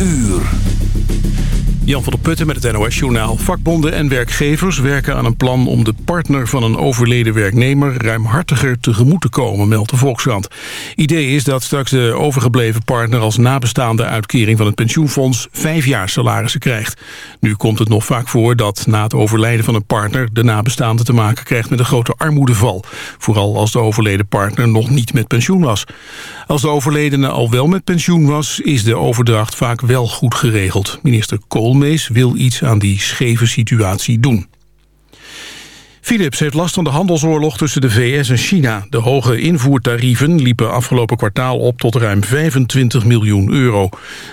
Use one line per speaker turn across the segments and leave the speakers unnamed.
uur.
Jan van der Putten met het NOS-journaal. Vakbonden en werkgevers werken aan een plan om de partner van een overleden werknemer ruimhartiger tegemoet te komen, meldt de Volkskrant. Idee is dat straks de overgebleven partner als nabestaande uitkering van het pensioenfonds vijf jaar salarissen krijgt. Nu komt het nog vaak voor dat na het overlijden van een partner de nabestaande te maken krijgt met een grote armoedeval. Vooral als de overleden partner nog niet met pensioen was. Als de overledene al wel met pensioen was, is de overdracht vaak wel goed geregeld. Minister Kool wil iets aan die scheve situatie doen. Philips heeft last van de handelsoorlog tussen de VS en China. De hoge invoertarieven liepen afgelopen kwartaal op tot ruim 25 miljoen euro.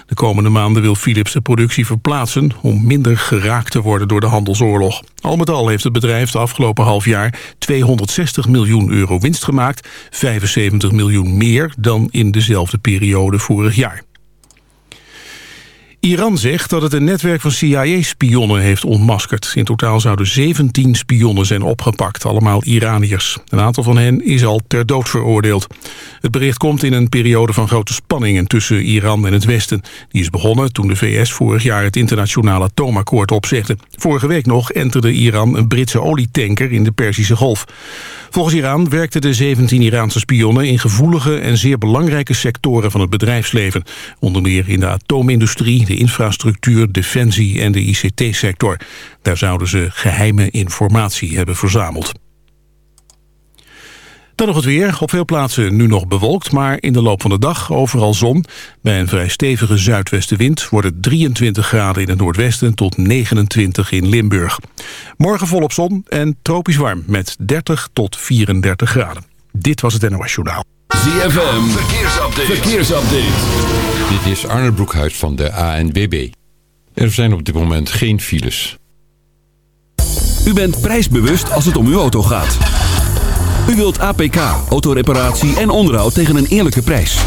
De komende maanden wil Philips de productie verplaatsen... om minder geraakt te worden door de handelsoorlog. Al met al heeft het bedrijf de afgelopen half jaar 260 miljoen euro winst gemaakt. 75 miljoen meer dan in dezelfde periode vorig jaar. Iran zegt dat het een netwerk van CIA-spionnen heeft ontmaskerd. In totaal zouden 17 spionnen zijn opgepakt, allemaal Iraniërs. Een aantal van hen is al ter dood veroordeeld. Het bericht komt in een periode van grote spanningen tussen Iran en het Westen. Die is begonnen toen de VS vorig jaar het internationale atoomakkoord opzegde. Vorige week nog enterde Iran een Britse olietanker in de Perzische Golf. Volgens Iran werkten de 17 Iraanse spionnen in gevoelige en zeer belangrijke sectoren van het bedrijfsleven. Onder meer in de atoomindustrie, de infrastructuur, defensie en de ICT-sector. Daar zouden ze geheime informatie hebben verzameld. Dan nog het weer. Op veel plaatsen nu nog bewolkt, maar in de loop van de dag overal zon. Bij een vrij stevige zuidwestenwind wordt het 23 graden in het noordwesten tot 29 in Limburg. Morgen volop zon en tropisch warm met 30 tot 34 graden. Dit was het NOS Journaal.
ZFM, verkeersupdate. verkeersupdate.
Dit is Arne Broekhuis van de ANWB. Er zijn op dit moment geen files.
U bent prijsbewust als het om uw auto gaat. U wilt APK, autoreparatie en onderhoud tegen een eerlijke prijs.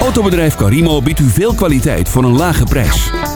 Autobedrijf Carimo biedt u veel kwaliteit voor een lage prijs.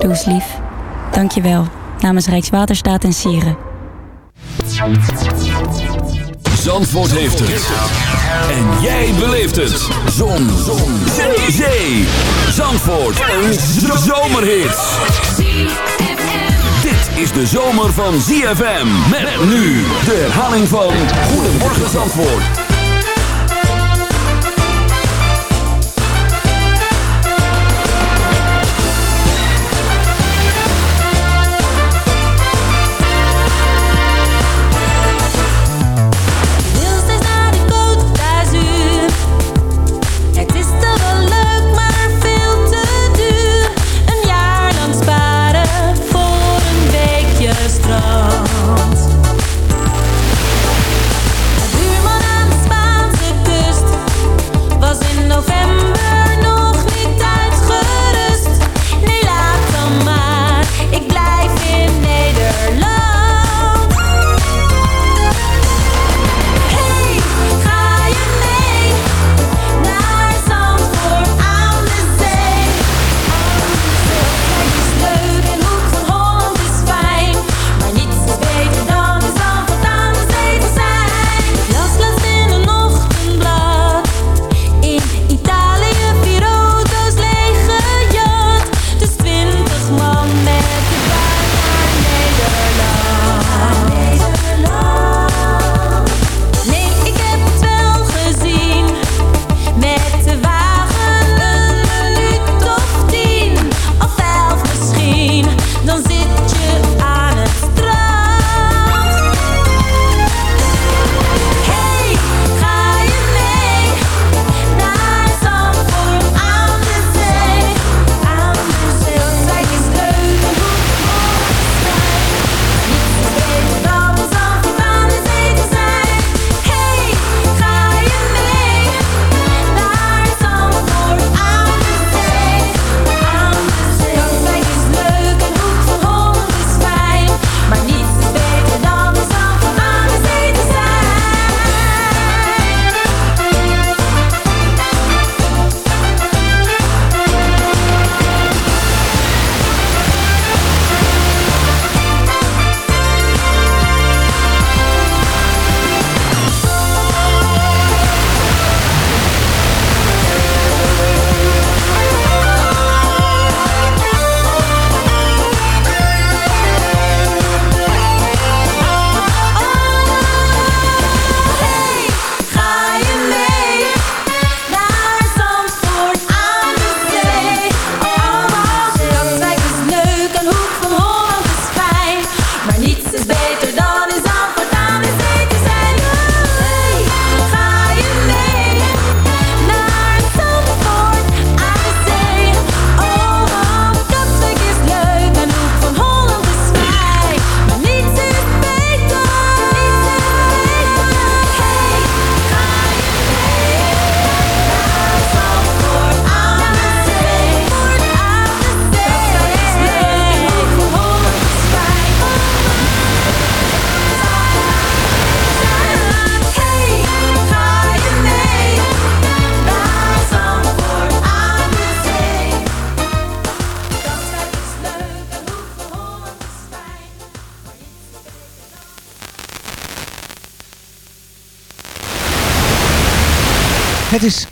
Doe lief. Dank je wel. Namens Rijkswaterstaat en Sieren.
Zandvoort heeft het. En jij beleeft het. Zon. Zon. Zee. Zee. Zandvoort. Een zomerhit. Dit is de zomer van ZFM. Met nu de herhaling van Goedemorgen Zandvoort.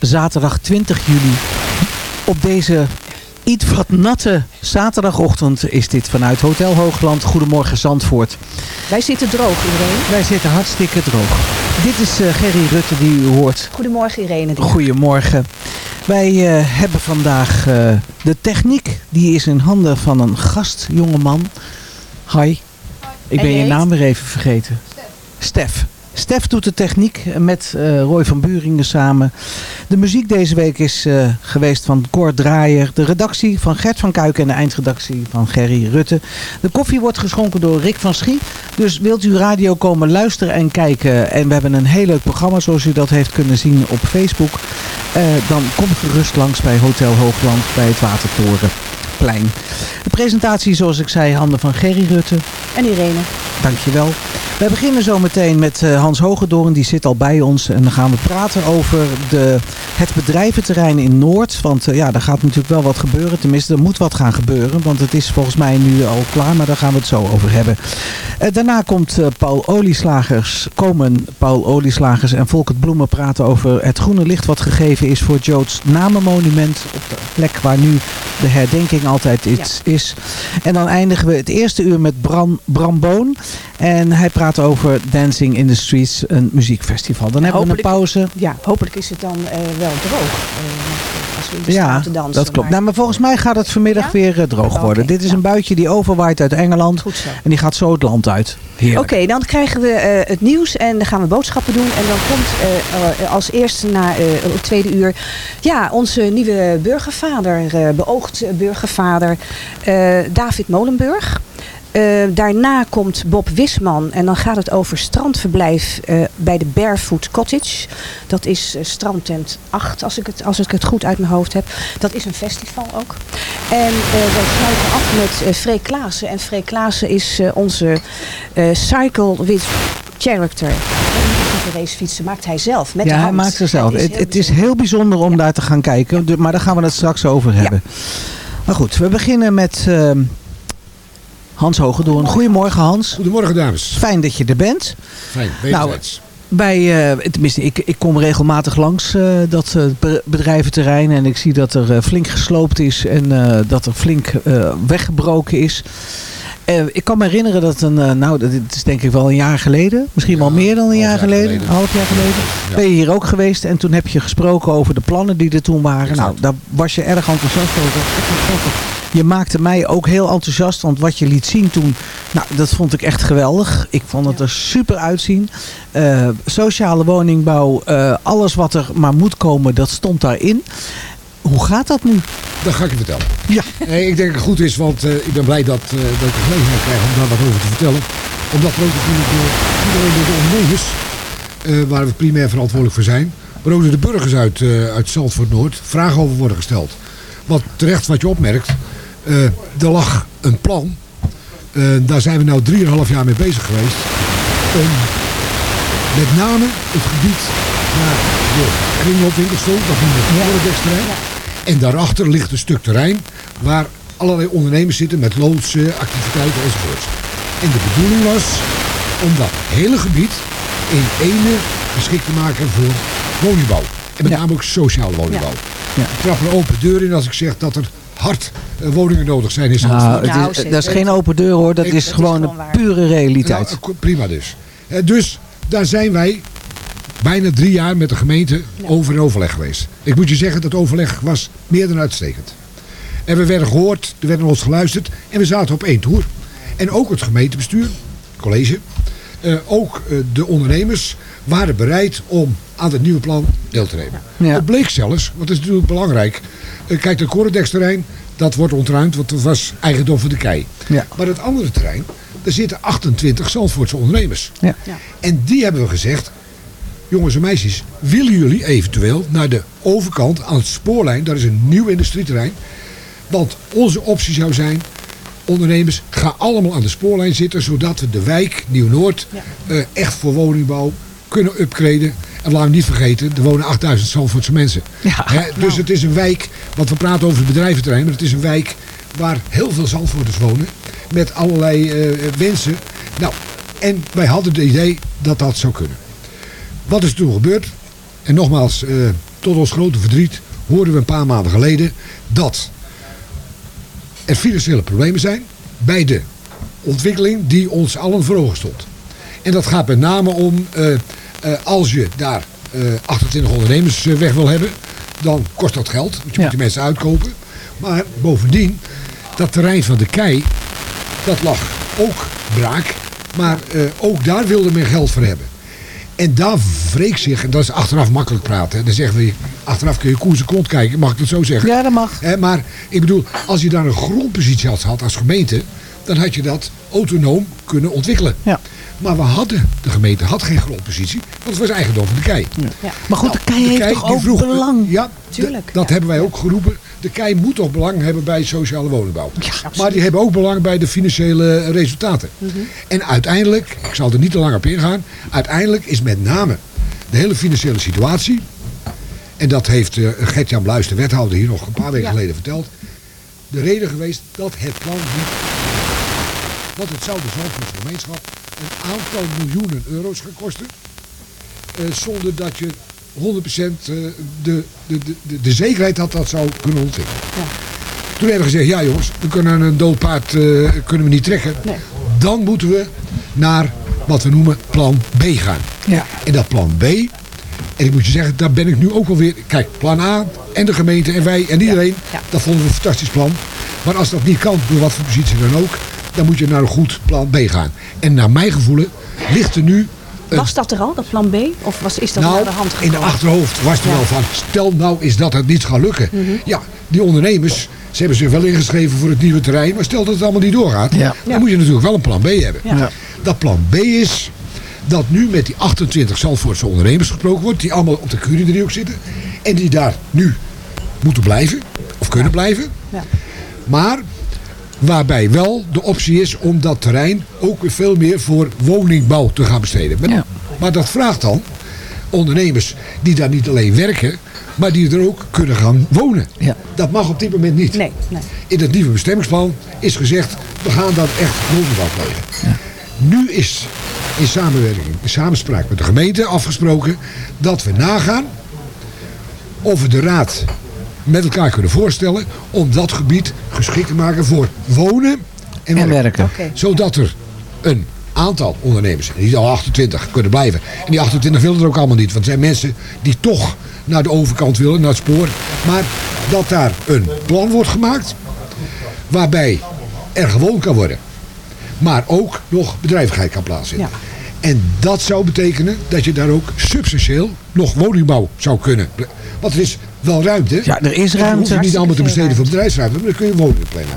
Zaterdag 20 juli. Op deze iets wat natte zaterdagochtend is dit vanuit Hotel Hoogland. Goedemorgen Zandvoort.
Wij zitten droog, Irene.
Wij zitten hartstikke droog. Dit is eh, Gerry Rutte die u hoort.
Goedemorgen, Irene.
Goedemorgen. Wij eh, hebben vandaag eh, de techniek. Die is in handen van een gast, jongeman. Hi. Ik
En
ben
je
je naam weer even vergeten. Stef. Stef doet de techniek met eh, Roy van Buringen samen. De muziek deze week is eh, geweest van Cor Draaier. De redactie van Gert van Kuiken en de eindredactie van Gerry Rutte. De koffie wordt geschonken door Rick van Schie. Dus wilt u radio komen luisteren en kijken. En we hebben een heel leuk programma zoals u dat heeft kunnen zien op Facebook. Eh, dan kom gerust langs bij Hotel Hoogland bij het Watertorenplein. De presentatie zoals ik zei handen van Gerry Rutte.
En Irene.
Dankjewel. We beginnen zo meteen met eh, Hans Hogedoorn, die zit al bij ons. En dan gaan we praten over de, het bedrijventerrein in Noord. Want eh, ja, daar gaat natuurlijk wel wat gebeuren. Tenminste, er moet wat gaan gebeuren. Want het is volgens mij nu al klaar, maar daar gaan we het zo over hebben. Eh, daarna komt Paul Olieslagers, komen Paul Olieslagers en Volkert Bloemen praten over het groene licht wat gegeven is voor Joods namenmonument. Op de plek waar nu de herdenking altijd iets is. En dan eindigen we het eerste uur met Bram, Bram Boon. En hij praat over Dancing in the Streets, een muziekfestival. Dan hebben we een pauze.
Ja, hopelijk is het dan eh, wel droog. eh, als we in de
Ja,
dansen.
dat klopt.
maar-
Nou, maar volgens mij gaat het vanmiddag
Ja?
weer eh, droog worden. Dit is een buitje die overwaait uit Engeland.
Goed zo.
En die gaat zo het land uit.
Oké, dan krijgen we eh, het nieuws en dan gaan we boodschappen doen. En dan komt eh, als eerste na het tweede uur ja, onze nieuwe burgervader, beoogd burgervader David Molenburg. Eh, daarna komt Bob Wisman en dan gaat het over strandverblijf eh, bij de Barefoot Cottage. Dat is eh, strandtent 8 als ik, het, als ik het goed uit mijn hoofd heb. Dat is een festival ook. En wij sluiten af met Freek Klaassen. En Freek Klaassen is onze Cycle with Character. De racefietsen maakt hij zelf met de
ja, hij
hand.
maakt ze zelf. Het, is heel bijzonder om daar te gaan kijken. Maar daar gaan we het straks over hebben. Maar goed, we beginnen met ehm, Hans Hogedoorn. Goedemorgen Hans.
Goedemorgen dames.
Fijn dat je er bent.
Fijn,
Nou,
wederzijds.
Bij, eh, tenminste, ik, ik kom regelmatig langs eh, dat eh, be- bedrijventerrein en ik zie dat er flink gesloopt is en dat er flink weggebroken is. Ik kan me herinneren dat een, nou, dat is denk ik wel een jaar geleden, misschien wel meer dan een jaar,
jaar
geleden,
geleden.
een half jaar geleden,
Ja.
ben je hier ook geweest en toen heb je gesproken over de plannen die er toen waren. Nou, daar was je erg enthousiast over. Je maakte mij ook heel enthousiast, want wat je liet zien toen, nou, dat vond ik echt geweldig. Ik vond het er super uitzien. Eh, sociale woningbouw, eh, alles wat er maar moet komen, dat stond daarin. Hoe gaat dat nu?
Dat ga ik je vertellen.
Ja.
Nee, ik denk dat het goed is, want eh, ik ben blij dat, eh, dat ik de gelegenheid krijg om daar wat over te vertellen. Omdat er ook natuurlijk iedereen door de ondernemers, eh, waar we primair verantwoordelijk voor zijn, maar ook door de burgers uit, eh uit Zandvoort Noord, vragen over worden gesteld. Want terecht wat je opmerkt, eh, er lag een plan. Eh, daar zijn we nu 3,5 jaar mee bezig geweest. Om met name het gebied waar de kringloopwinkel stond, dat noemen we het. En daarachter ligt een stuk terrein waar allerlei ondernemers zitten met loodsen, activiteiten enzovoort. En de bedoeling was om dat hele gebied in ene geschikt te maken voor woningbouw. En met name ook sociale woningbouw.
Ja.
Ik trap een open deur in als ik zeg dat er hard eh, woningen nodig zijn in
Nou,
Zandvoort.
het is, dat is geen open deur hoor, dat
Ik-
is
het
gewoon een pure realiteit.
Nou, prima dus. Eh, Dus daar zijn wij bijna drie jaar met de gemeente over in overleg geweest. Ik moet je zeggen, dat overleg was meer dan uitstekend. En we werden gehoord, er werd naar ons geluisterd en we zaten op één toer. En ook het gemeentebestuur, college, eh, ook eh, de ondernemers waren bereid om aan het nieuwe plan deel te nemen.
Ja.
Het bleek zelfs, want dat is natuurlijk belangrijk. Eh, kijk, het Corredex-terrein, dat wordt ontruimd, want dat was eigendom van de kei.
Ja.
Maar het andere terrein, daar zitten 28 Zandvoortse ondernemers.
Ja.
En die hebben we gezegd, jongens en meisjes, willen jullie eventueel naar de overkant aan het spoorlijn, dat is een nieuw industrieterrein. Want onze optie zou zijn, ondernemers, ga allemaal aan de spoorlijn zitten, zodat we de wijk Nieuw-Noord eh, echt voor woningbouw kunnen upgraden. En laten we niet vergeten, er wonen 8000 Zandvoortse mensen. Dus het is een wijk, want we praten over het bedrijventerrein, maar het is een wijk waar heel veel Zandvoorters wonen. Met allerlei eh, wensen. Nou, en wij hadden het idee dat dat zou kunnen. Wat is er toen gebeurd? En nogmaals, eh, tot ons grote verdriet, hoorden we een paar maanden geleden dat er financiële problemen zijn bij de ontwikkeling die ons allen voor ogen stond. En dat gaat met name om, eh, eh, als je daar eh, 28 ondernemers eh, weg wil hebben, dan kost dat geld. Want je moet die mensen uitkopen. Maar bovendien, dat terrein van de kei, dat lag ook braak. Maar ook daar wilde men geld voor hebben. En daar wreek zich, en dat is achteraf makkelijk praten. hè. Dan zeggen we, achteraf kun je koers en kont kijken, mag ik dat zo zeggen?
Ja, dat mag.
Maar ik bedoel, als je daar een grondpositie had als gemeente, dan had je dat autonoom kunnen ontwikkelen.
Ja.
Maar we hadden, de gemeente had geen grondpositie, want het was eigendom van de kei.
Ja.
Maar goed, de kei
De
heeft
kei,
toch ook
vroeg-
belang?
Ja,
Tuurlijk,
dat
ja.
hebben wij ook geroepen. De kei moet toch belang hebben bij sociale woningbouw. maar die hebben ook belang bij de financiële resultaten. En uiteindelijk, ik zal er niet te lang op ingaan, uiteindelijk is met name de hele financiële situatie, en dat heeft eh, Gert-Jan Bluis, de wethouder, hier nog een paar weken
Ja.
geleden verteld, de reden geweest dat het plan niet. Want het zou de Zandvoortse gemeenschap een aantal miljoenen euro's gaan kosten. eh, zonder dat je 100% eh, de, de, de, de, de zekerheid had dat zou kunnen ontwikkelen. Toen hebben we gezegd, ja jongens, we kunnen een dood paard eh, kunnen we niet trekken. Dan moeten we naar wat we noemen plan B gaan.
Ja.
En dat plan B, en ik moet je zeggen, daar ben ik nu ook alweer... Kijk, plan A en de gemeente en wij en iedereen,
Ja.
dat vonden we een fantastisch plan. Maar als dat niet kan, door wat voor positie dan ook, dan moet je naar een goed plan B gaan. En naar mijn gevoel ligt er nu... een-
Was dat er al, dat plan B? Of was, is dat
nou,
naar de hand
in de
gekomen?
achterhoofd was er
Ja.
wel van, stel nou is dat het niet gaat lukken.
Mhm.
Ja, die ondernemers, ze hebben zich wel ingeschreven voor het nieuwe terrein, maar stel dat het allemaal niet doorgaat,
Ja.
dan moet je natuurlijk wel een plan B hebben.
Ja. Ja.
Dat plan B is dat nu met die 28 Zandvoortse ondernemers gesproken wordt, die allemaal op de Curie-driehoek zitten en die daar nu moeten blijven, of kunnen blijven.
Ja.
Maar waarbij wel de optie is om dat terrein ook weer veel meer voor woningbouw te gaan besteden. Maar,
Ja.
maar dat vraagt dan ondernemers die daar niet alleen werken, maar die er ook kunnen gaan wonen.
Ja.
Dat mag op dit moment niet.
Nee, nee.
In het nieuwe bestemmingsplan is gezegd, we gaan dan echt woningbouw plegen. Nu is in samenwerking, in samenspraak met de gemeente afgesproken dat we nagaan of we de raad met elkaar kunnen voorstellen om dat gebied geschikt te maken voor wonen en
En
werken. Zodat er een aantal ondernemers, die al 28 kunnen blijven. En die 28 willen er ook allemaal niet, want het zijn mensen die toch naar de overkant willen, naar het spoor. Maar dat daar een plan wordt gemaakt waarbij er gewoond kan worden. Maar ook nog bedrijvigheid kan plaatsvinden.
Ja.
En dat zou betekenen dat je daar ook substantieel nog woningbouw zou kunnen. Want er is wel ruimte.
Ja, er is
hoef je
ruimte.
niet allemaal te besteden voor
ruimte.
bedrijfsruimte, maar dan kun je woningen plannen.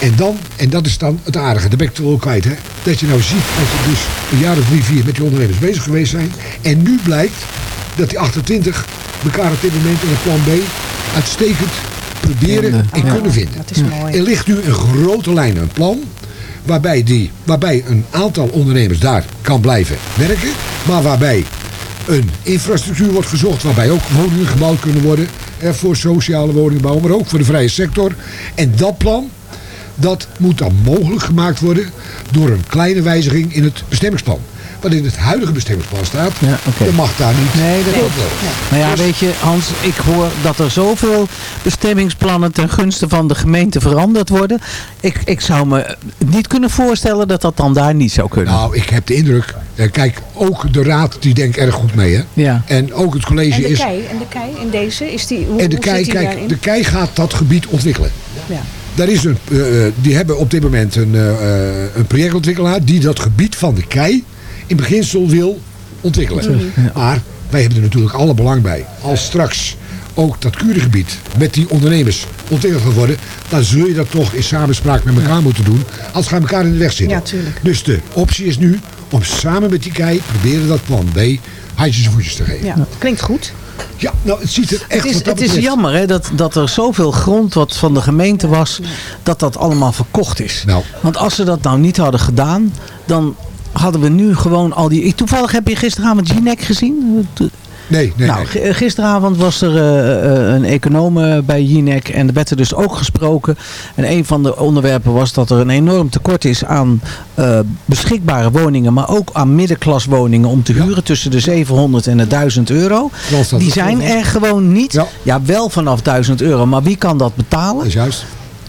En dan, en dat is dan het aardige, daar ben ik toch wel kwijt, hè. Dat je nou ziet dat je dus een jaar of drie, vier met die ondernemers bezig geweest zijn. En nu blijkt dat die 28 elkaar op dit moment in het plan B uitstekend proberen en
Ja.
kunnen vinden.
Dat is mooi.
Er ligt nu een grote lijn, een plan, waarbij, die, waarbij een aantal ondernemers daar kan blijven werken. Maar waarbij een infrastructuur wordt gezocht, waarbij ook woningen gebouwd kunnen worden. voor sociale woningbouw, maar ook voor de vrije sector. En dat plan, dat moet dan mogelijk gemaakt worden door een kleine wijziging in het bestemmingsplan. Wat in het huidige bestemmingsplan staat,
Ja, oké.
dat mag daar niet.
Nee, dat klopt. Nou ja,
Dus-
weet je, Hans, ik hoor dat er zoveel bestemmingsplannen ten gunste van de gemeente veranderd worden. Ik, ik zou me niet kunnen voorstellen dat dat dan daar niet zou kunnen.
Nou, ik heb de indruk, eh, kijk, ook de raad die denkt erg goed mee, hè.
Ja.
En ook het college
En de
is...
kei, en de kei in deze, is die, hoe,
En de
hoe
kei, kijk,
daarin?
de kei gaat dat gebied ontwikkelen.
Ja.
Daar is een, eh, eh, die hebben op dit moment een, eh, eh, een projectontwikkelaar die dat gebied van de kei in beginsel wil ontwikkelen. Maar wij hebben er natuurlijk alle belang bij. Als straks ook dat kurengebied met die ondernemers ontwikkeld gaat worden, dan zul je dat toch in samenspraak met elkaar moeten doen. Als gaan elkaar in de weg zitten.
Ja.
Dus de optie is nu om samen met die kei proberen dat plan B handjes en voetjes te geven.
Ja, klinkt goed.
Ja, nou het ziet er echt
Het is, het is jammer hè, dat, dat er zoveel grond wat van de gemeente was, dat dat allemaal verkocht is.
Nou.
Want als ze dat nou niet hadden gedaan, dan hadden we nu gewoon al die... Toevallig heb je gisteravond Jinek gezien?
Nee, nee,
nou,
nee.
g- gisteravond was er eh, eh, een econoom eh, bij Jinek en er werd er dus ook gesproken. En een van de onderwerpen was dat er een enorm tekort is aan eh, beschikbare woningen, maar ook aan middenklaswoningen om te huren tussen de 700 en de 1000 euro. Die zijn er gewoon niet. Ja. wel vanaf 1000 euro, maar wie kan dat betalen?
Dat is juist.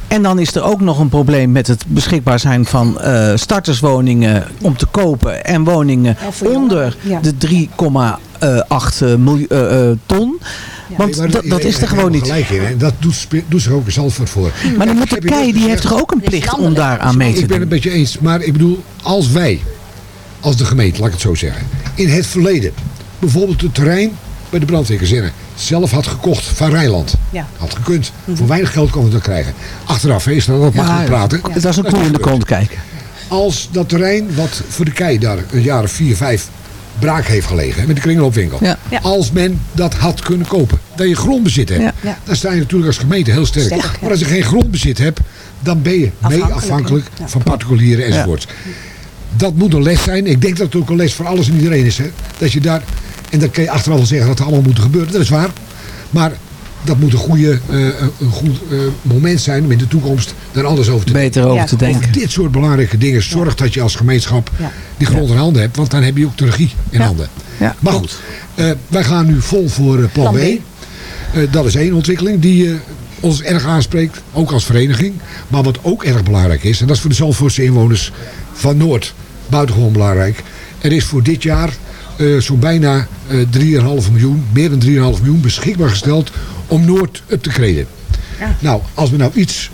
En dan is er ook nog een probleem met het beschikbaar zijn van eh, starterswoningen om te kopen en woningen onder
ja.
de 3,8 miljoen eh, eh, ton. Want
Nee, maar
dat, dat is er gewoon niet.
Gelijk in, hè. Dat doet, doet zich ook Zandvoort voor.
Maar dan
Kijk,
moet de KEI, die heeft toch ook een plicht om daar aan mee te
Ik ben
doen?
het met je eens, maar ik bedoel, als wij, als de gemeente, laat ik het zo zeggen, in het verleden bijvoorbeeld het terrein bij de brandweerkazerne zelf had gekocht van Rijnland.
Ja.
Had gekund. Voor weinig geld konden we dat krijgen. Achteraf is dat wat
Ja,
makkelijk praten.
Het was een
Dat
koe in de kont kijken.
Als dat terrein wat voor de kei daar een jaar of vier, vijf braak heeft gelegen, met de kringloopwinkel.
Ja.
Ja.
Als men dat had kunnen kopen, dat je grondbezit hebt,
Ja.
Ja.
dan sta je natuurlijk als gemeente heel sterk.
Sterk, ja.
Maar als je geen grondbezit hebt, dan ben je mee
Afhankelijk,
van particulieren enzovoorts. Dat moet een les zijn. Ik denk dat het ook een les voor alles en iedereen is. Hè? Dat je daar, en dan kun je achteraf wel zeggen dat het allemaal moet gebeuren. Dat is waar. Maar dat moet een, goede, eh, een goed eh, moment zijn om in de toekomst daar anders over te
Beter over
Ja.
te denken.
over dit soort belangrijke dingen. Zorg dat je als gemeenschap
Ja.
die grond in handen hebt. Want dan heb je ook de regie in
Ja.
handen.
Ja,
maar goed, eh, wij gaan nu vol voor eh, plan, B. Eh, dat is één ontwikkeling die eh, ons erg aanspreekt. Ook als vereniging. Maar wat ook erg belangrijk is. En dat is voor de Zandvoortse inwoners van Noord. Buitengewoon belangrijk. Er is voor dit jaar eh, zo'n bijna eh 3,5 miljoen. Meer dan 3,5 miljoen beschikbaar gesteld om Noord up te graden.
Ja.
Nou, als we nou iets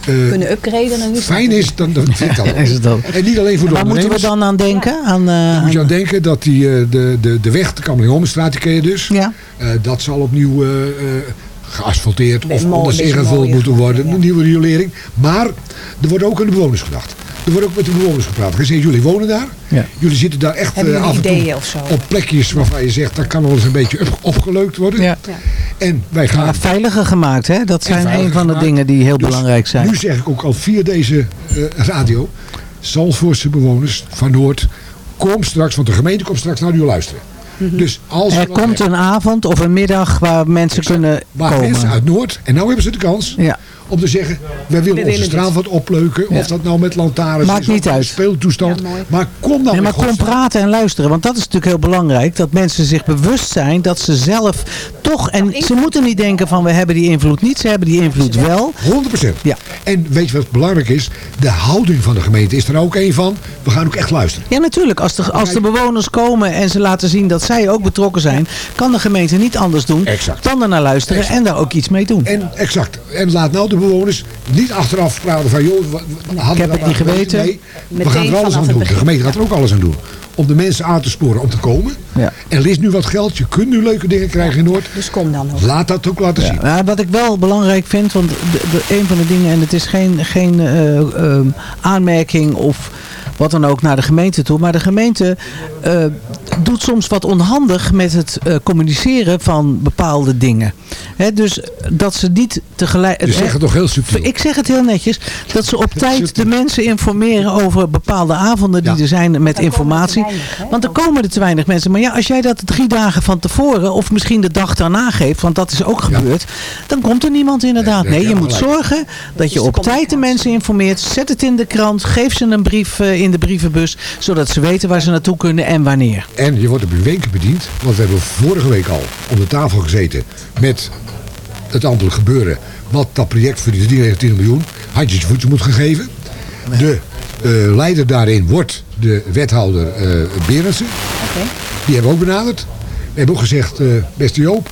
eh,
Kunnen upgraden, dan is
fijn is, dan, dan vind ik dat ook.
Is het dan.
En niet alleen voor de
Waar moeten we dan aan denken? Aan, eh,
Dan moet je aan denken dat die, eh, de, de, de weg, de Kamerlingholmenstraat, die ken je dus.
Ja.
Eh, dat zal opnieuw eh, eh, geasfalteerd of anders ingevuld moeten worden.
ja.
Een nieuwe riolering. Maar er wordt ook aan de bewoners gedacht. Er wordt ook met de bewoners gepraat. Gezegd, jullie wonen daar.
Ja.
Jullie zitten daar echt eh, af en toe
ideeën of zo?
op plekjes waarvan je zegt, dat kan wel eens een beetje op, opgeleukt worden.
Ja.
Ja.
En wij gaan...
Ja, veiliger gemaakt, hè? Dat zijn een van de dingen die heel
Dus
belangrijk zijn.
Nu zeg ik ook al via deze eh, radio. Zalvoortse bewoners van Noord. Kom straks, want de gemeente komt straks naar u luisteren. Dus als
Er komt
hebben,
een avond of een middag waar mensen kunnen
waar
komen.
mensen uit Noord, en nou hebben ze de kans
Ja.
om te zeggen, wij willen onze
willen
straat wat opleuken.
Ja.
Of dat nou met lantaarns
Maakt
is,
niet uit.
speeltoestand.
Ja,
maar kom dan
Nee, maar kom praten en luisteren. Want dat is natuurlijk heel belangrijk. Dat mensen zich bewust zijn dat ze zelf toch... En ze moeten niet denken van we hebben die invloed niet. Ze hebben die invloed wel.
100%.
Ja.
En weet je wat belangrijk is? De houding van de gemeente is er ook een van. We gaan ook echt luisteren.
Ja, natuurlijk. Als de, als de bewoners komen en ze laten zien dat zij ook betrokken zijn... kan de gemeente niet anders doen
Exact.
dan er naar luisteren
Exact.
en daar ook iets mee doen.
En exact. En laat nou de bewoners niet achteraf praten van joh, hadden we
heb
dat
het niet
maar
geweten.
Nee, we gaan er alles aan doen. De gemeente gaat er ook alles aan doen. Om de mensen aan te sporen om te komen.
Ja.
En er is nu wat geld. Je kunt nu leuke dingen krijgen in Noord.
Dus kom dan ook.
Laat dat ook laten zien.
Ja, wat ik wel belangrijk vind, want de, de, een van de dingen, en het is geen, geen eh, ehm, aanmerking of wat dan ook naar de gemeente toe, maar de gemeente eh, doet soms wat onhandig met het eh, communiceren van bepaalde dingen. Hè, dus dat ze niet tegelijk...
Je zegt het toch heel subtiel.
Ik zeg het heel netjes, dat ze op tijd de mensen informeren over bepaalde avonden die
Ja.
er zijn met
Dan
informatie.
weinig?
Want er komen er te weinig mensen. Maar ja, als jij dat drie dagen van tevoren of misschien de dag daarna geeft, want dat is ook gebeurd, dan komt er niemand inderdaad.
Nee,
je moet zorgen dat je
de
op tijd de mensen informeert. Zet het in de krant, geef ze een brief eh, in de brievenbus, zodat ze weten waar ze naartoe kunnen en wanneer.
En je wordt op je wenken bediend. Want we hebben vorige week al om de tafel gezeten met het aantal gebeuren. Wat dat project voor die 319 miljoen handjes voedsel moet gegeven. De eh, leider daarin wordt de wethouder eh Berendsen. Die hebben we ook benaderd. We hebben ook gezegd, eh, beste Joop,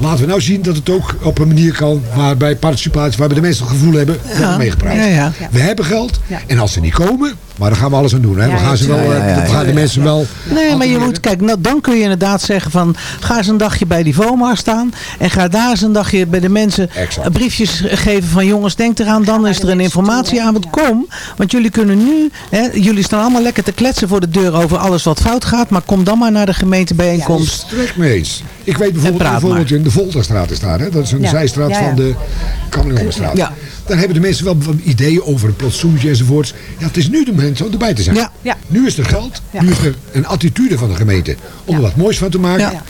laten we nou zien dat het ook op een manier kan waarbij participatie, waarbij de mensen het gevoel hebben, we hebben meegepraat.
ja, ja.
We hebben geld
Ja.
en als ze niet komen, maar daar gaan we alles aan doen. Hè?
Ja,
we gaan, ze wel,
ja,
eh,
ja, ja,
we gaan de mensen wel...
Nee, maar je moet, kijk, nou, dan kun je inderdaad zeggen van, ga eens een dagje bij die VOMA staan en ga daar eens een dagje bij de mensen
Exact.
briefjes geven van jongens, denk eraan, dan is er een informatieavond, kom, want jullie kunnen nu, hè, jullie staan allemaal lekker te kletsen voor de deur over alles wat fout gaat, maar kom dan maar naar de gemeentebijeenkomst.
Strek mee eens. Ik weet bijvoorbeeld, bijvoorbeeld in de Volterstraat is daar. Hè? Dat is een
Ja.
zijstraat
Ja, ja.
van de Kamerlingstraat.
Ja.
Daar hebben de mensen wel wat ideeën over een plantsoentje enzovoorts. Ja, het is nu de moment om erbij te zijn.
Ja.
Ja.
Nu is er geld.
Ja.
Nu is er een attitude van de gemeente om er wat moois van te maken.
Ja.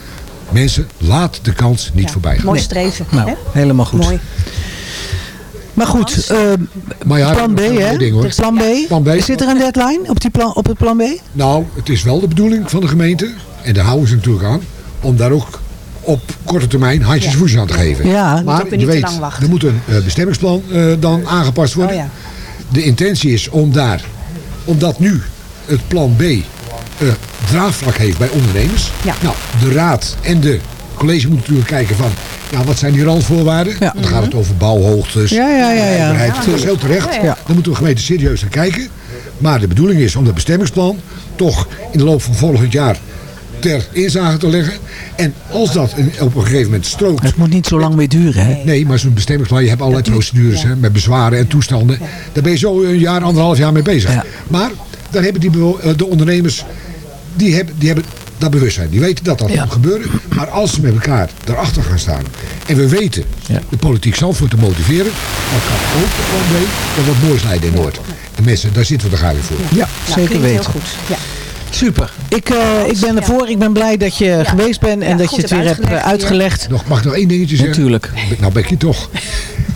Mensen, laat de kans niet voorbij gaan.
Mooi streven.
Nou,
hè?
helemaal goed.
Mooi.
Maar goed, eh,
Maar ja,
plan B hè?
ding, hoor.
Plan B.
Plan B.
Zit er een deadline op, die plan, op het plan B?
Nou, het is wel de bedoeling van de gemeente, en daar houden ze natuurlijk aan, om daar ook op korte termijn handjes
Ja.
voetjes aan te geven.
Ja.
maar je
niet te
weet,
lang wachten.
er moet een eh, bestemmingsplan eh, dan aangepast worden.
Oh ja.
De intentie is om daar, omdat nu het plan B eh, draagvlak heeft bij ondernemers.
Ja.
Nou, de raad en de college moeten natuurlijk kijken van, ja, wat zijn die randvoorwaarden?
Ja.
Dan gaat het over bouwhoogtes,
Ja, ja, ja, ja.
dat is heel terecht.
Ja, ja.
Ja.
Daar moet de gemeente serieus naar kijken. Maar de bedoeling is om dat bestemmingsplan toch in de loop van volgend jaar ter inzage te leggen. En als dat een- op een gegeven moment strookt...
Het moet niet zo lang meer duren hè?
Nee, maar zo'n bestemmingsplan, je hebt allerlei procedures hè, met bezwaren en toestanden. Daar ben je zo een jaar, anderhalf jaar mee bezig.
Ja.
Maar dan hebben die, eh, de ondernemers, die hebben, die hebben dat bewustzijn. Die weten dat dat
Ja.
moet gebeuren. Maar als ze met elkaar daarachter gaan staan. En we weten
Ja.
de politiek zelf voor te motiveren. Dan kan ook de plan B dat wat moois leiden in Noord. En mensen, daar zitten we er graag in voor.
Ja,
Nou,
zeker weten.
heel goed. Ja.
Super. Ik, eh, ik ben
Ja.
ervoor. Ik ben blij dat je geweest bent en
Ja,
dat je het weer
hebt
hebt eh,
uitgelegd.
Nog, mag ik nog één dingetje zeggen?
Natuurlijk.
Nou, Becky, toch.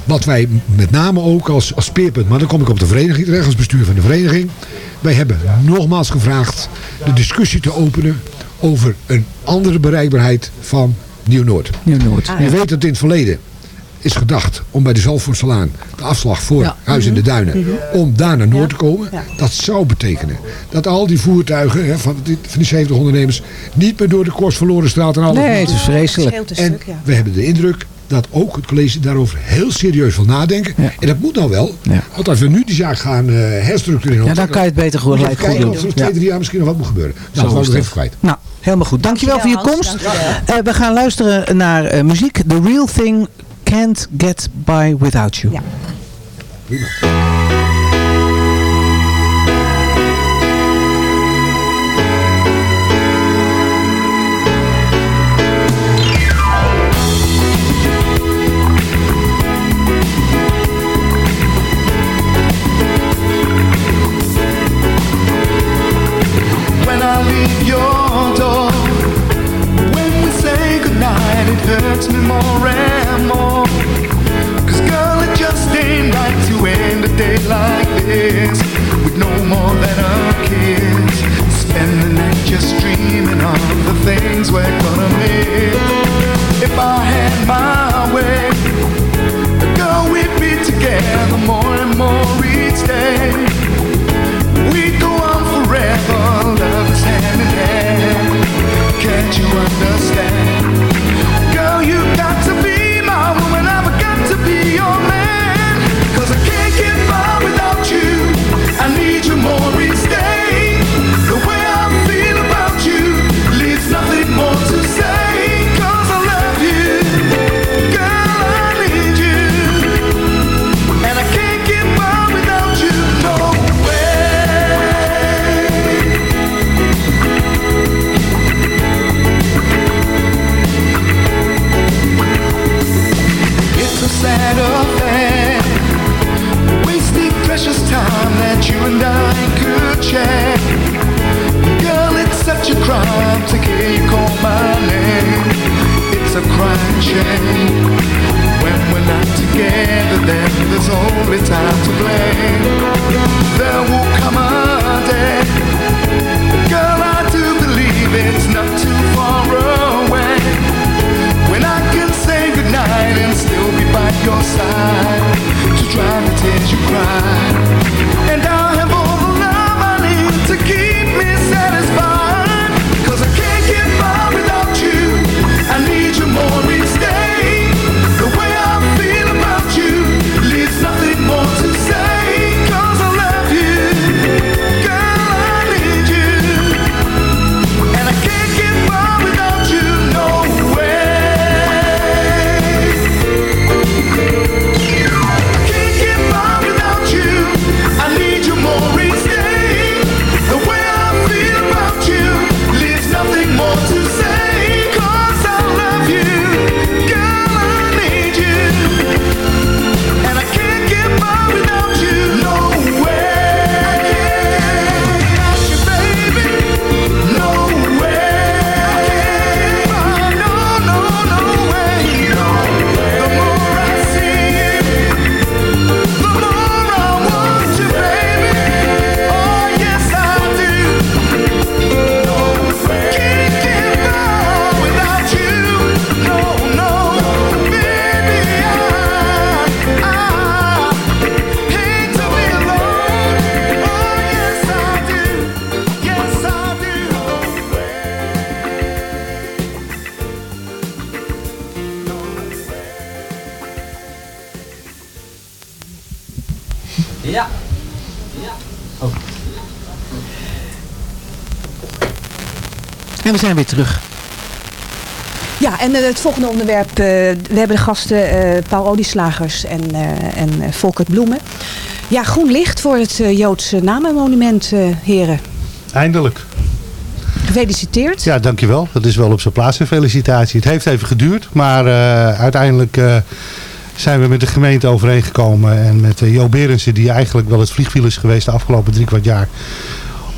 Wat wij met name ook als, als speerpunt, maar dan kom ik op de vereniging terecht, als bestuur van de vereniging. Wij hebben nogmaals gevraagd de discussie te openen over een andere bereikbaarheid van Nieuw-Noord.
Nieuw-Noord.
Je weet dat in het verleden is gedacht om bij de Zalvoortselaan de afslag voor
Ja.
Huis in de Duinen, om daar naar Noord te komen.
Ja.
Dat zou betekenen dat al die voertuigen hè, van, die, van die 70 ondernemers niet meer door de Kors verloren straat en alles
Nee, het is vreselijk.
En we hebben de indruk dat ook het college daarover heel serieus wil nadenken.
Ja.
En dat moet nou wel.
Ja.
Want als we nu die zaak gaan eh, herstructureren...
Ja, dan kan je het beter
je
gelijk goed
kijken
doen.
of er nog twee, drie jaar misschien nog wat moet gebeuren. Nou, dat was ik even kwijt.
Nou, helemaal goed. Dankjewel voor je
Dankjewel,
komst.
Dankjewel.
Eh, we gaan luisteren naar eh, muziek. The Real Thing Can't Get By Without You.
Ja.
En we zijn weer terug.
Ja, en eh, het volgende onderwerp. eh, we hebben de gasten eh, Paul Olieslagers en, eh en eh, Volkert Bloemen. Ja, groen licht voor het Joodse namenmonument, eh, heren.
Eindelijk.
Gefeliciteerd.
Ja, dankjewel. Dat is wel op zijn plaats een felicitatie. Het heeft even geduurd, maar eh, uiteindelijk eh, zijn we met de gemeente overeengekomen. En met uh, Jo Berendsen, die eigenlijk wel het vliegwiel is geweest de afgelopen drie kwart jaar.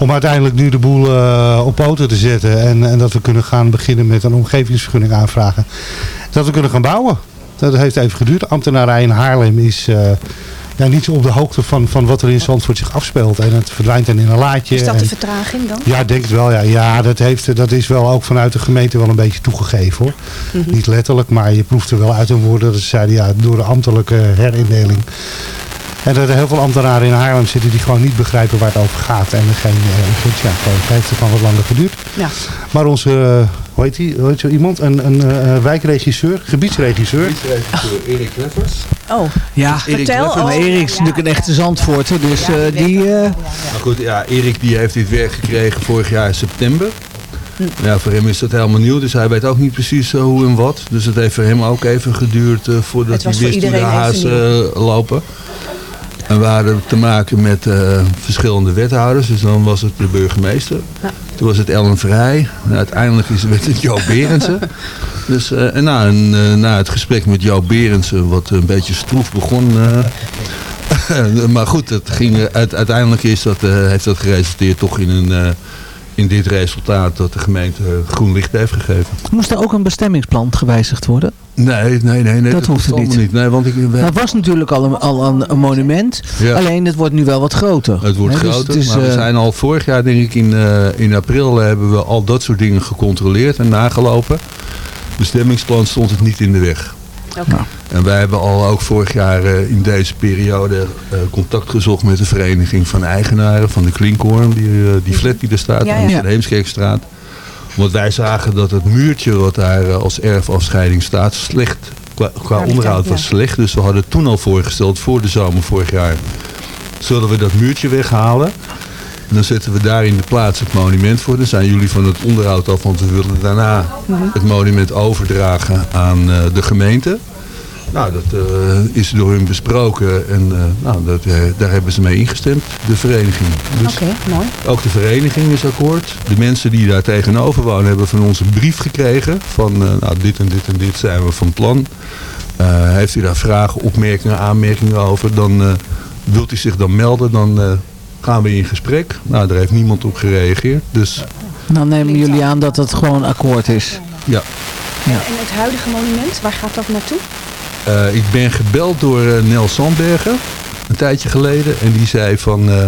Om uiteindelijk nu de boel eh, op poten te zetten. En, en dat we kunnen gaan beginnen met een omgevingsvergunning aanvragen. Dat we kunnen gaan bouwen. Dat heeft even geduurd. Ambtenarij in Haarlem is... eh, ja, niet op de hoogte van, van wat er in Zandvoort zich afspeelt. En het verdwijnt dan in een laadje.
Is dat de vertraging dan?
ja, ik denk het wel. Ja, ja dat, heeft, dat is wel ook vanuit de gemeente wel een beetje toegegeven hoor.
Mhm.
Niet letterlijk, maar je proeft er wel uit hun woorden dat ze zeiden ja, door de ambtelijke herindeling. En dat er heel veel ambtenaren in Haarlem zitten die gewoon niet begrijpen waar het over gaat. En geen aan komen. Het heeft het gewoon wat langer geduurd.
Ja.
Maar onze, eh, hoe heet die, hoe heet zo iemand? Een, een eh, wijkregisseur, gebiedsregisseur.
Erik Kleffers.
Oh,
Ja,
Vertel.
Maar
Oh,
Erik is natuurlijk een echte Zandvoorter, dus eh, die... eh,
Maar goed, ja, Erik die heeft dit werk gekregen vorig jaar in september. Ja, voor hem is dat helemaal nieuw, dus hij weet ook niet precies eh, hoe en wat. Dus het heeft voor hem ook even geduurd eh, voordat hij wist hoe de hazen eh, lopen. En we hadden te maken met eh, verschillende wethouders, dus dan was het de burgemeester. Toen was het Ellen Vrij. En uiteindelijk is, werd het Joop Berendsen. Dus, eh, en na, een, eh, na het gesprek met Joop Berendsen, wat een beetje stroef begon... maar goed, het ging, uit- uiteindelijk is dat, heeft dat geresulteerd toch in, een, in dit resultaat dat de gemeente groen licht heeft gegeven.
moest er ook een bestemmingsplan gewijzigd worden?
Nee, nee, nee. nee
Dat hoeft er
allemaal
niet.
Nee, want ik, we-
Dat was natuurlijk al een, al een, een monument,
Ja.
alleen het wordt nu wel wat groter.
Het wordt
dus
groter,
het is,
maar we
eh,
zijn al vorig jaar, denk ik, in, eh, in april eh, hebben we al dat soort dingen gecontroleerd en nagelopen. Bestemmingsplan stond het niet in de weg. En wij hebben al ook vorig jaar eh, in deze periode eh, contact gezocht met de vereniging van eigenaren van de Klinkhorn, die, eh, die flat die er staat,
Ja,
aan de Heemskerkstraat. Want wij zagen dat het muurtje wat daar als erfafscheiding staat, slecht, qua, onderhoud was slecht. Dus we hadden toen al voorgesteld, voor de zomer vorig jaar, zullen we dat muurtje weghalen. En dan zetten we daar in de plaats het monument voor. Dan zijn jullie van het onderhoud af, want we willen daarna
Mhm.
het monument overdragen aan eh, de gemeente. Nou, dat eh, is door hun besproken en eh, nou, dat, daar hebben ze mee ingestemd, de vereniging. Dus
Oké, mooi.
ook de vereniging is akkoord. De mensen die daar tegenover wonen hebben van ons een brief gekregen. Van nou, dit en dit en dit zijn we van plan. Heeft u daar vragen, opmerkingen, aanmerkingen over. Dan wilt u zich dan melden. Dan gaan we in gesprek. Nou, daar heeft niemand op gereageerd. Dus
Dan nemen jullie aan dat het gewoon akkoord is.
ja.
Ja.
En het huidige monument, waar gaat dat naartoe?
Eh, ik ben gebeld door eh, Nel Sandbergen. Een tijdje geleden. En die zei van... eh,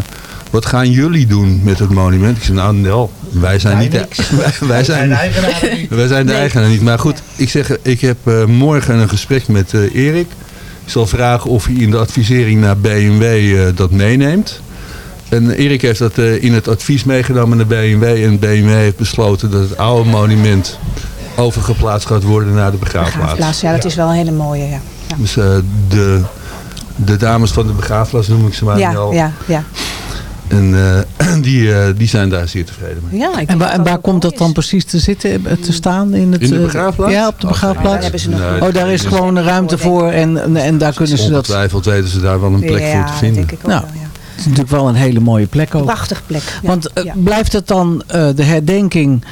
wat gaan jullie doen met het monument? Ik zei, nou Nel, wij zijn niet de, wij, wij zijn, wij zijn de
Nee.
eigenaar niet. Maar goed, ik zeg, ik heb eh, morgen een gesprek met eh, Erik. Ik zal vragen of hij in de advisering naar BMW eh, dat meeneemt. En Erik heeft dat eh, in het advies meegenomen naar BMW. En BMW heeft besloten dat het oude monument overgeplaatst gaat worden naar de begraafplaats.
Begraafplaats, ja, dat is wel een hele mooie, ja. Ja,
Dus eh, de, de dames van de begraafplaats noem ik ze maar
ja,
al.
ja. ja.
En eh, die, eh, die zijn daar zeer tevreden mee.
ja ik
En waar, en komt dat dan precies te zitten, te staan? In, het,
In de begraafplaats?
Ja, op de
Oh,
begraafplaats.
daar hebben ze nog
Nee,
Oh, daar is gewoon een ruimte voor en, en, en daar kunnen ze dat...
Ongetwijfeld weten ze daar wel een plek
ja,
voor te vinden.
denk ik ook
Nou,
wel, ja.
Het is natuurlijk wel een hele mooie plek ook.
Prachtig plek. Ja.
Want eh,
ja.
blijft het dan eh, de herdenking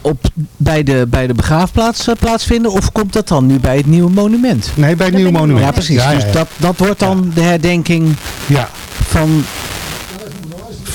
op, bij, de, bij de begraafplaats eh, plaatsvinden? Of komt dat dan nu bij het nieuwe monument?
Nee, bij het nieuwe monument.
Ja, precies.
Ja, ja,
Dus dat, dat wordt dan de herdenking
Ja,
van,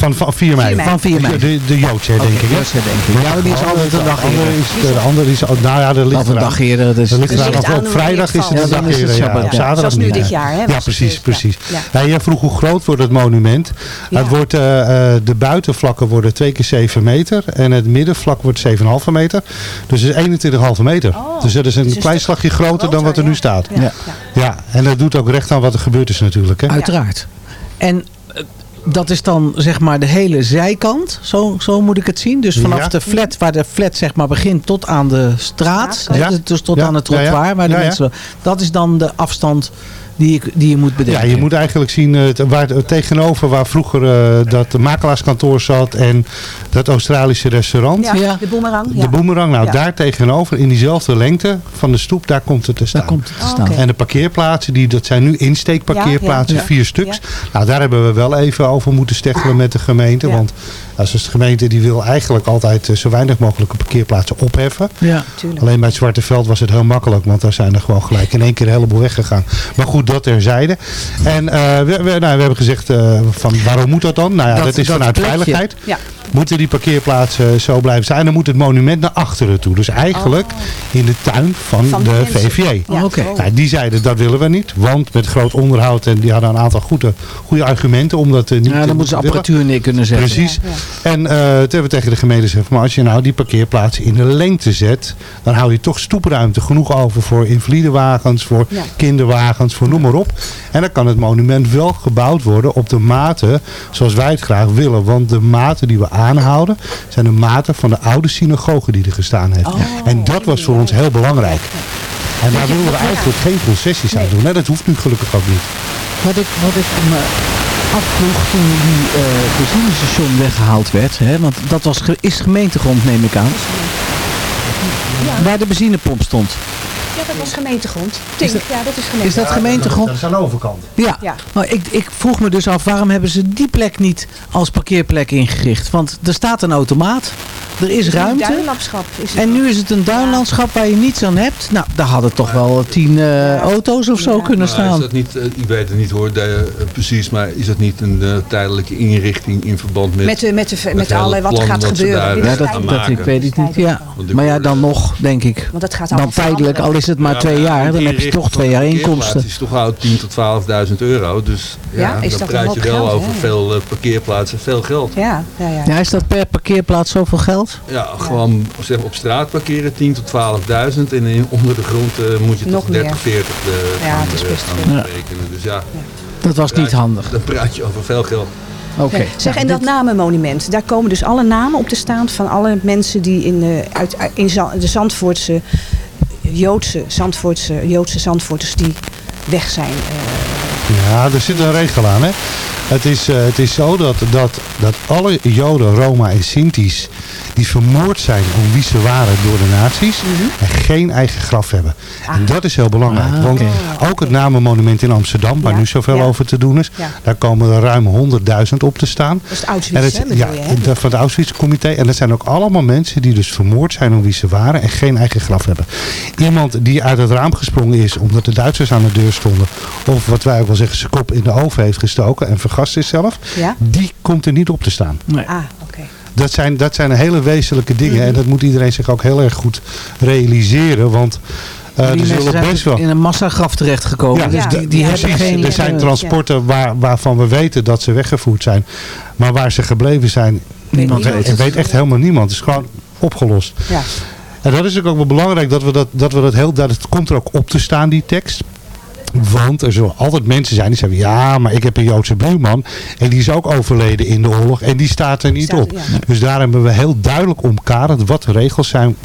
van, van 4 mei.
van 4 mei.
De, de Joodse
Oké,
herdenking. hè?
dat is herdenking. Ja, die is altijd een dag
De andere
eerder.
is, de andere is, oh, nou ja, dat ligt
een dag eerder. Dus
Dat ligt
Dus
eraan.
ligt
op vrijdag is het een dag eerder. Ja, op zaterdag
Zoals nu
niet.
dit jaar, hè,
Ja, precies, precies.
Ja,
jij vroeg hoe groot wordt het monument. Het wordt, eh, eh, de buitenvlakken worden 2 keer 7 meter. En het middenvlak wordt 7,5 meter. Dus het is 21,5 meter.
Oh,
dus dat is een
dus
klein slagje groter dan wat er nu staat.
Ja.
Ja.
Ja.
Ja, en dat doet ook recht aan wat er gebeurd is natuurlijk. Hè?
Uiteraard. En dat is dan zeg maar de hele zijkant. Zo, zo moet ik het zien. Dus vanaf
Ja.
de flat, waar de flat zeg maar begint tot aan de straat.
Ja.
Dus tot
Ja.
aan het
Ja, ja.
trottoir. Waar de
Ja, ja.
mensen, dat is dan de afstand die, je- die je moet bedenken.
Ja, je moet eigenlijk zien eh, te- waar, tegenover waar vroeger eh, dat makelaarskantoor zat en dat Australische restaurant.
Ja, de boemerang.
De
ja.
boemerang, nou
Ja.
daar tegenover, in diezelfde lengte van de stoep, daar komt het te staan.
komt het te
staan.
En de parkeerplaatsen, die, dat zijn nu insteekparkeerplaatsen,
Ja, ja.
vier stuks. Nou, daar hebben we wel even over moeten steggelen met de gemeente.
Ja.
Want als de gemeente die wil eigenlijk altijd eh, zo weinig mogelijke parkeerplaatsen opheffen.
Ja.
Alleen bij het Zwarte Veld was het heel makkelijk, want daar zijn er gewoon gelijk in één keer een heleboel weggegaan. Maar goed, dat terzijde. En eh, we, we, nou, we hebben gezegd, eh, van waarom moet dat dan? Nou ja, dat,
Dat-
is
dat
vanuit
plekje.
veiligheid.
Ja.
Moeten die parkeerplaatsen zo blijven zijn? Dan moet het monument naar achteren toe. Dus eigenlijk in de tuin van,
Van
de. VVJ.
Ja. Oké.
Nou, die zeiden dat willen we niet. Want met groot onderhoud, en die hadden een aantal goede, goede argumenten om dat eh, niet
Ja, dan moeten ze
willen.
apparatuur neer kunnen zetten.
Precies. En eh, toen hebben we tegen de gemeente gezegd, maar als je nou die parkeerplaatsen in de lengte zet, dan hou je toch stoepruimte genoeg over voor invalidewagens, voor
Ja.
kinderwagens, voor noem maar op. En dan kan het monument wel gebouwd worden op de mate zoals wij het graag willen. Want de maten die we aanhouden, zijn de maten van de oude synagoge die er gestaan heeft. en dat was voor ons heel belangrijk. En daar willen we eigenlijk geen concessies aan doen. Nee, dat hoeft nu gelukkig ook niet.
Wat ik, wat ik me afvroeg toen die eh benzinestation weggehaald werd, hè, want dat was, is gemeentegrond neem ik aan, waar de benzinepomp stond.
Ja, dat was gemeentegrond. Tink,
dat-
ja, dat is gemeentegrond.
Is dat gemeentegrond?
Dat is aan de overkant.
Ja,
Ja.
maar ik, ik vroeg me dus af, waarom hebben ze die plek niet als parkeerplek ingericht? Want er staat een automaat, er is
Het is een
ruimte.
duinlandschap. Is het
En nu is het een duinlandschap waar je niets aan hebt. Nou, daar hadden toch wel tien eh, auto's of zo kunnen
Maar is
staan.
dat niet, eh, ik weet het niet hoor, de, eh, precies, maar is dat niet een eh, tijdelijke inrichting in verband met...
Met, de, met, de, met, alle wat er gaat
wat
gebeuren.
Ja, dat, dat ik weet het niet. Ja. Maar ja, dan nog, denk ik.
Want dat gaat
Dan
allemaal
tijdelijk, al
veranderen.
is het maar
Ja,
twee
maar
jaar, dan heb je toch twee jaar inkomsten.
is toch al 10 tot 12.000 euro. Dus ja,
Ja, is
dan
dat
praat je wel
geld,
over veel eh, parkeerplaatsen, veel geld.
Ja, ja, ja.
Ja, is dat per parkeerplaats zoveel geld?
Ja, gewoon zeg, op straat parkeren 10 tot 12.000 en in, onder de grond eh, moet je
Nog
toch 30,
meer.
40 eh,
Ja,
gaan,
het is
eh,
best
gaan
veel.
Ja.
rekenen. Dus ja,
Dat was niet handig.
dan praat je over veel geld.
Oké.
Ja, Zeg, en dat namenmonument, daar komen dus alle namen op te staan van alle mensen die in, de uit, in de Zandvoortse, Joodse Zandvoortse, Joodse Zandvoorters die weg zijn.
Ja, er zit een regel aan. Hè? Het, is, eh, het is zo dat, dat, dat alle Joden, Roma en Sinti's die vermoord zijn om wie ze waren door de nazi's en geen eigen graf hebben. En dat is heel belangrijk.
Ah,
want ook het namenmonument in Amsterdam, waar
Ja,
nu zoveel
ja.
over te doen is,
Ja.
daar komen er ruim 100.000 op te staan.
dat is het Auschwitz,
het, ja,
je,
van het Auschwitz-comité. En dat zijn ook allemaal mensen die dus vermoord zijn om wie ze waren en geen eigen graf hebben. Iemand die uit het raam gesprongen is omdat de Duitsers aan de deur stonden. Of wat wij ook wel zeggen, zijn kop in de oven heeft gestoken en vergast is zelf.
Ja?
Die komt er niet op te staan.
Nee.
Ah, oké.
Dat zijn, dat zijn hele wezenlijke dingen. En dat moet iedereen zich ook heel erg goed realiseren. Want eh,
die
er
mensen
zullen
zijn
best wel...
in een massagraf terechtgekomen.
Ja,
dus
ja,
die, die
ja,
hebben
Precies,
geen...
er zijn
eh,
transporten waar, waarvan we weten dat ze weggevoerd zijn. Maar waar ze gebleven zijn,
Niemand
weet,
weet het.
weet echt helemaal niemand. Het is gewoon opgelost.
Ja.
En dat is natuurlijk ook wel belangrijk dat we dat, dat we dat heel... Dat het komt er ook op te staan, die tekst. Want er zullen altijd mensen zijn die zeggen... Ja, maar ik heb een Joodse buurman. En die is ook overleden in de oorlog. En die staat er niet
Staat-
op.
ja.
Dus daar hebben we heel duidelijk omkaderd wat de regels zijn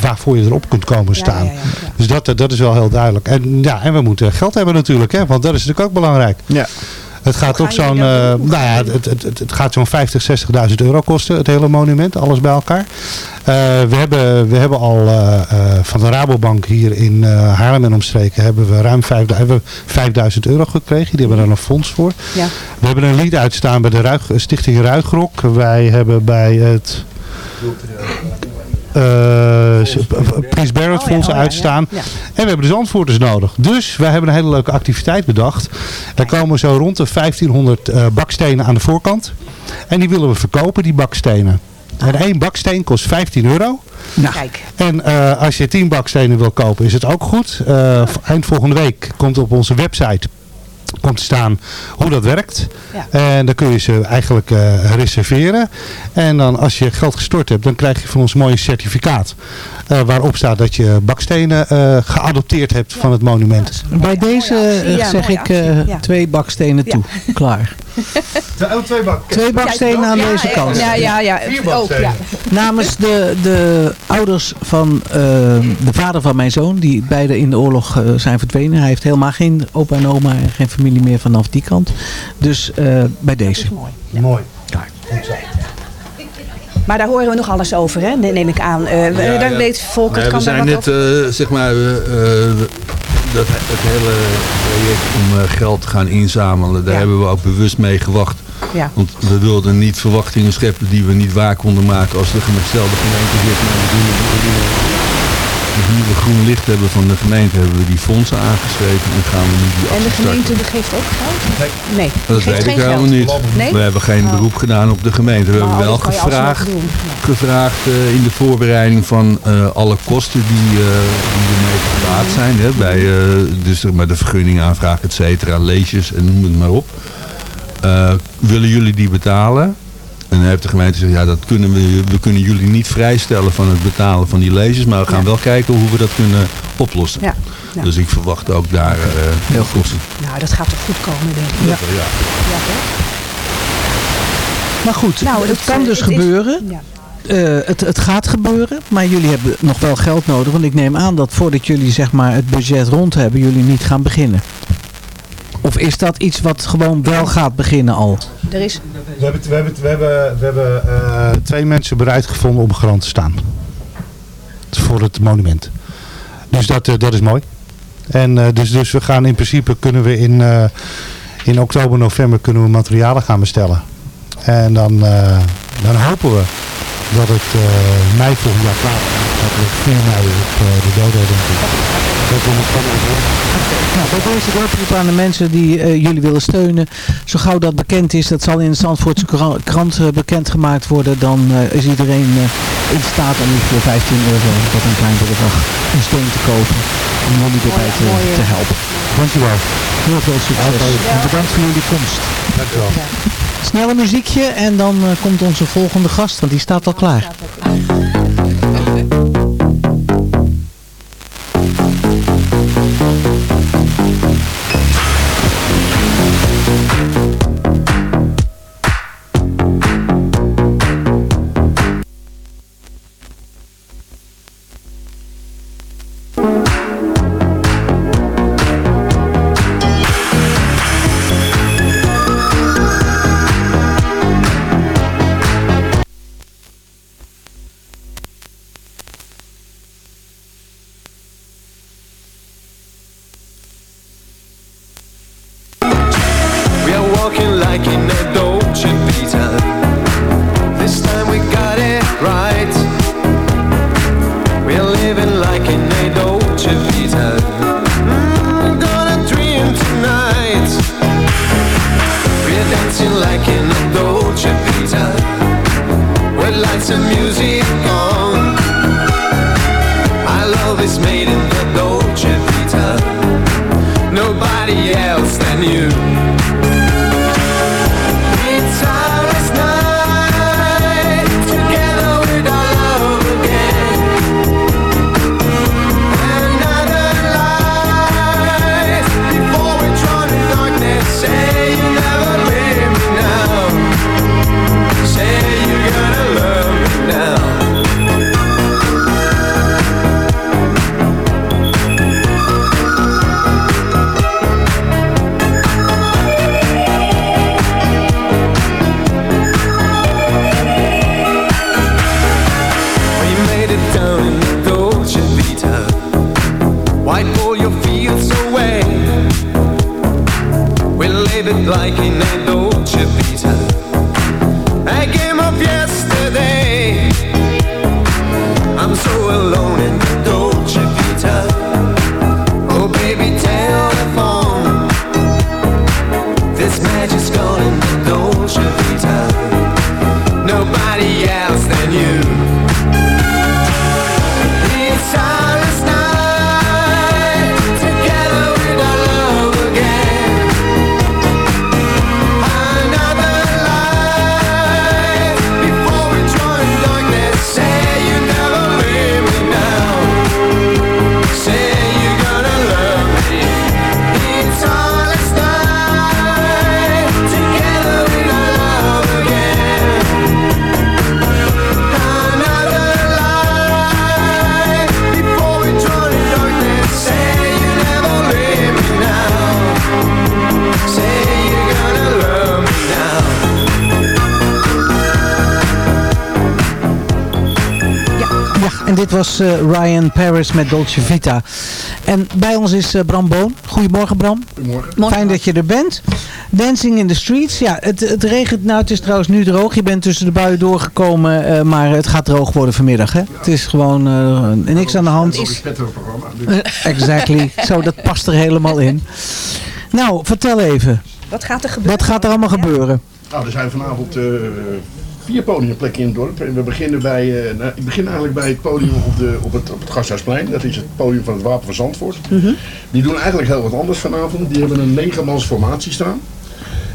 waarvoor je erop kunt komen
Ja,
staan.
ja, ja, ja.
Dus dat, dat is wel heel duidelijk. En, ja, en we moeten geld hebben natuurlijk. Hè, want dat is natuurlijk ook belangrijk.
Ja.
Het gaat toch
gaan
zo'n eh,
doen?
nou ja, het, het, het, het gaat zo'n 50, 60.000 euro kosten, het hele monument, alles bij elkaar. Eh, we, hebben, we hebben al eh, eh, van de Rabobank hier in eh, Haarlem en omstreken hebben we ruim 5000 hebben we 5000 euro gekregen. Die hebben daar een fonds voor.
Ja.
We hebben een lied uitstaan bij de Ruig, Stichting Ruigrok. Wij hebben bij het Prins Barrett
Oh ja,
Fonds
oh ja,
uitstaan.
ja, ja.
En we hebben dus antwoorders nodig. Dus wij hebben een hele leuke activiteit bedacht. Daar komen zo rond de 1500 eh, bakstenen aan de voorkant. En die willen we verkopen, die bakstenen. En één baksteen kost 15 euro.
Nou,
Kijk.
En eh, als je 10 bakstenen wil kopen, is het ook goed. Eh, eind volgende week komt op onze website komt te staan hoe dat werkt.
Ja.
En dan kun je ze eigenlijk eh, reserveren. En dan als je geld gestort hebt, dan krijg je van ons mooi een certificaat. Eh, waarop staat dat je bakstenen eh, geadopteerd hebt van het monument.
Bij deze eh,
Ja,
zeg ik eh, twee bakstenen toe. Klaar.
twee, bak
twee bakstenen aan
Ja,
deze kant.
Ja, ja, ja. Ook, ja.
Namens de, de ouders van de vader van mijn zoon, die beide in de oorlog zijn verdwenen. Hij heeft helemaal geen opa en oma en geen familie meer vanaf die kant. Dus eh, bij deze.
Mooi.
Maar daar horen we nog alles over, hè? Ne- neem ik aan.
Ja,
daar weet Volker
Nee,
kan
we zijn net, eh, zeg maar, eh, dat, het hele project om geld te gaan inzamelen, daar hebben we ook bewust mee gewacht.
Ja.
Want we wilden niet verwachtingen scheppen die we niet waar konden maken als de gem- stel de gemeente zegt, dus nu we groen licht hebben van de gemeente, hebben we die fondsen aangeschreven en gaan we nu die
En de gemeente geeft ook geld? Nee, die
Dat
geeft
weet ik
geen
helemaal
geld.
niet.
Nee?
We hebben geen
Oh.
beroep gedaan op de gemeente. We
Maar
hebben wel gevraagd, gevraagd eh, in de voorbereiding van eh, alle kosten die, eh die ermee gebaat zijn. Hè, bij, eh, dus maar de vergunningaanvraag, et cetera, leesjes en noem het maar op. Eh, willen jullie die betalen? En dan heeft de gemeente gezegd, ja, dat kunnen we, we kunnen jullie niet vrijstellen van het betalen van die leesjes, maar we gaan wel kijken hoe we dat kunnen oplossen.
Ja. Ja.
Dus ik verwacht ook daar eh heel goed.
Nou, dat gaat toch goed komen, denk ik.
Ja.
Maar goed,
Nou,
het
het,
kan
eh,
dus
het is-
gebeuren.
ja.
Eh, het, het gaat gebeuren, maar jullie hebben nog wel geld nodig. Want ik neem aan dat voordat jullie zeg maar, het budget rond hebben, jullie niet gaan beginnen. Of is dat iets wat gewoon wel gaat beginnen al?
Er is...
We hebben, we hebben, we hebben, we hebben eh, twee mensen bereid gevonden om garant te staan. Voor het monument. Dus dat, eh, dat is mooi. En eh, dus, dus we gaan in principe kunnen we in, eh, in oktober, november kunnen we materialen gaan bestellen. En dan, eh, dan hopen we dat het eh, mei volgend jaar klaar is. Dat we 4 mei op de dodo denk ik. Dat we het van
Nou, bij deze de oproep aan de mensen die eh, jullie willen steunen. Zo gauw dat bekend is, dat zal in de Zandvoortse kra- krant eh, bekendgemaakt worden. Dan eh, is iedereen eh, in staat om voor 15 euro, dat een klein bedrag, een steun te kopen. Om jullie erbij te, te helpen.
Dankjewel.
Heel veel succes. En bedankt voor jullie komst.
Dankjewel.
Snelle muziekje en dan eh, komt onze volgende gast, want die staat al klaar. Was eh, Ryan Paris met Dolce Vita. En bij ons is eh, Bram Boon. Goedemorgen Bram.
Goedemorgen.
Fijn dat je er bent. Dancing in the Streets. Ja, het, het regent. Nou, het is trouwens nu droog. Je bent tussen de buien doorgekomen. eh, maar het gaat droog worden vanmiddag. Hè? Het is gewoon eh, niks aan de hand.
Het is een programma.
Exactly. Zo, dat past er helemaal in. Nou, vertel even.
Wat gaat er gebeuren?
Wat gaat er allemaal gebeuren?
Nou, er zijn vanavond eh, vier podiumplekken in het dorp. En we beginnen bij, eh, nou, ik begin eigenlijk bij het podium op, de, op, het, op het Gasthuisplein. Dat is het podium van het Wapen van Zandvoort. Die doen eigenlijk heel wat anders vanavond. Die hebben een negenmans formatie staan.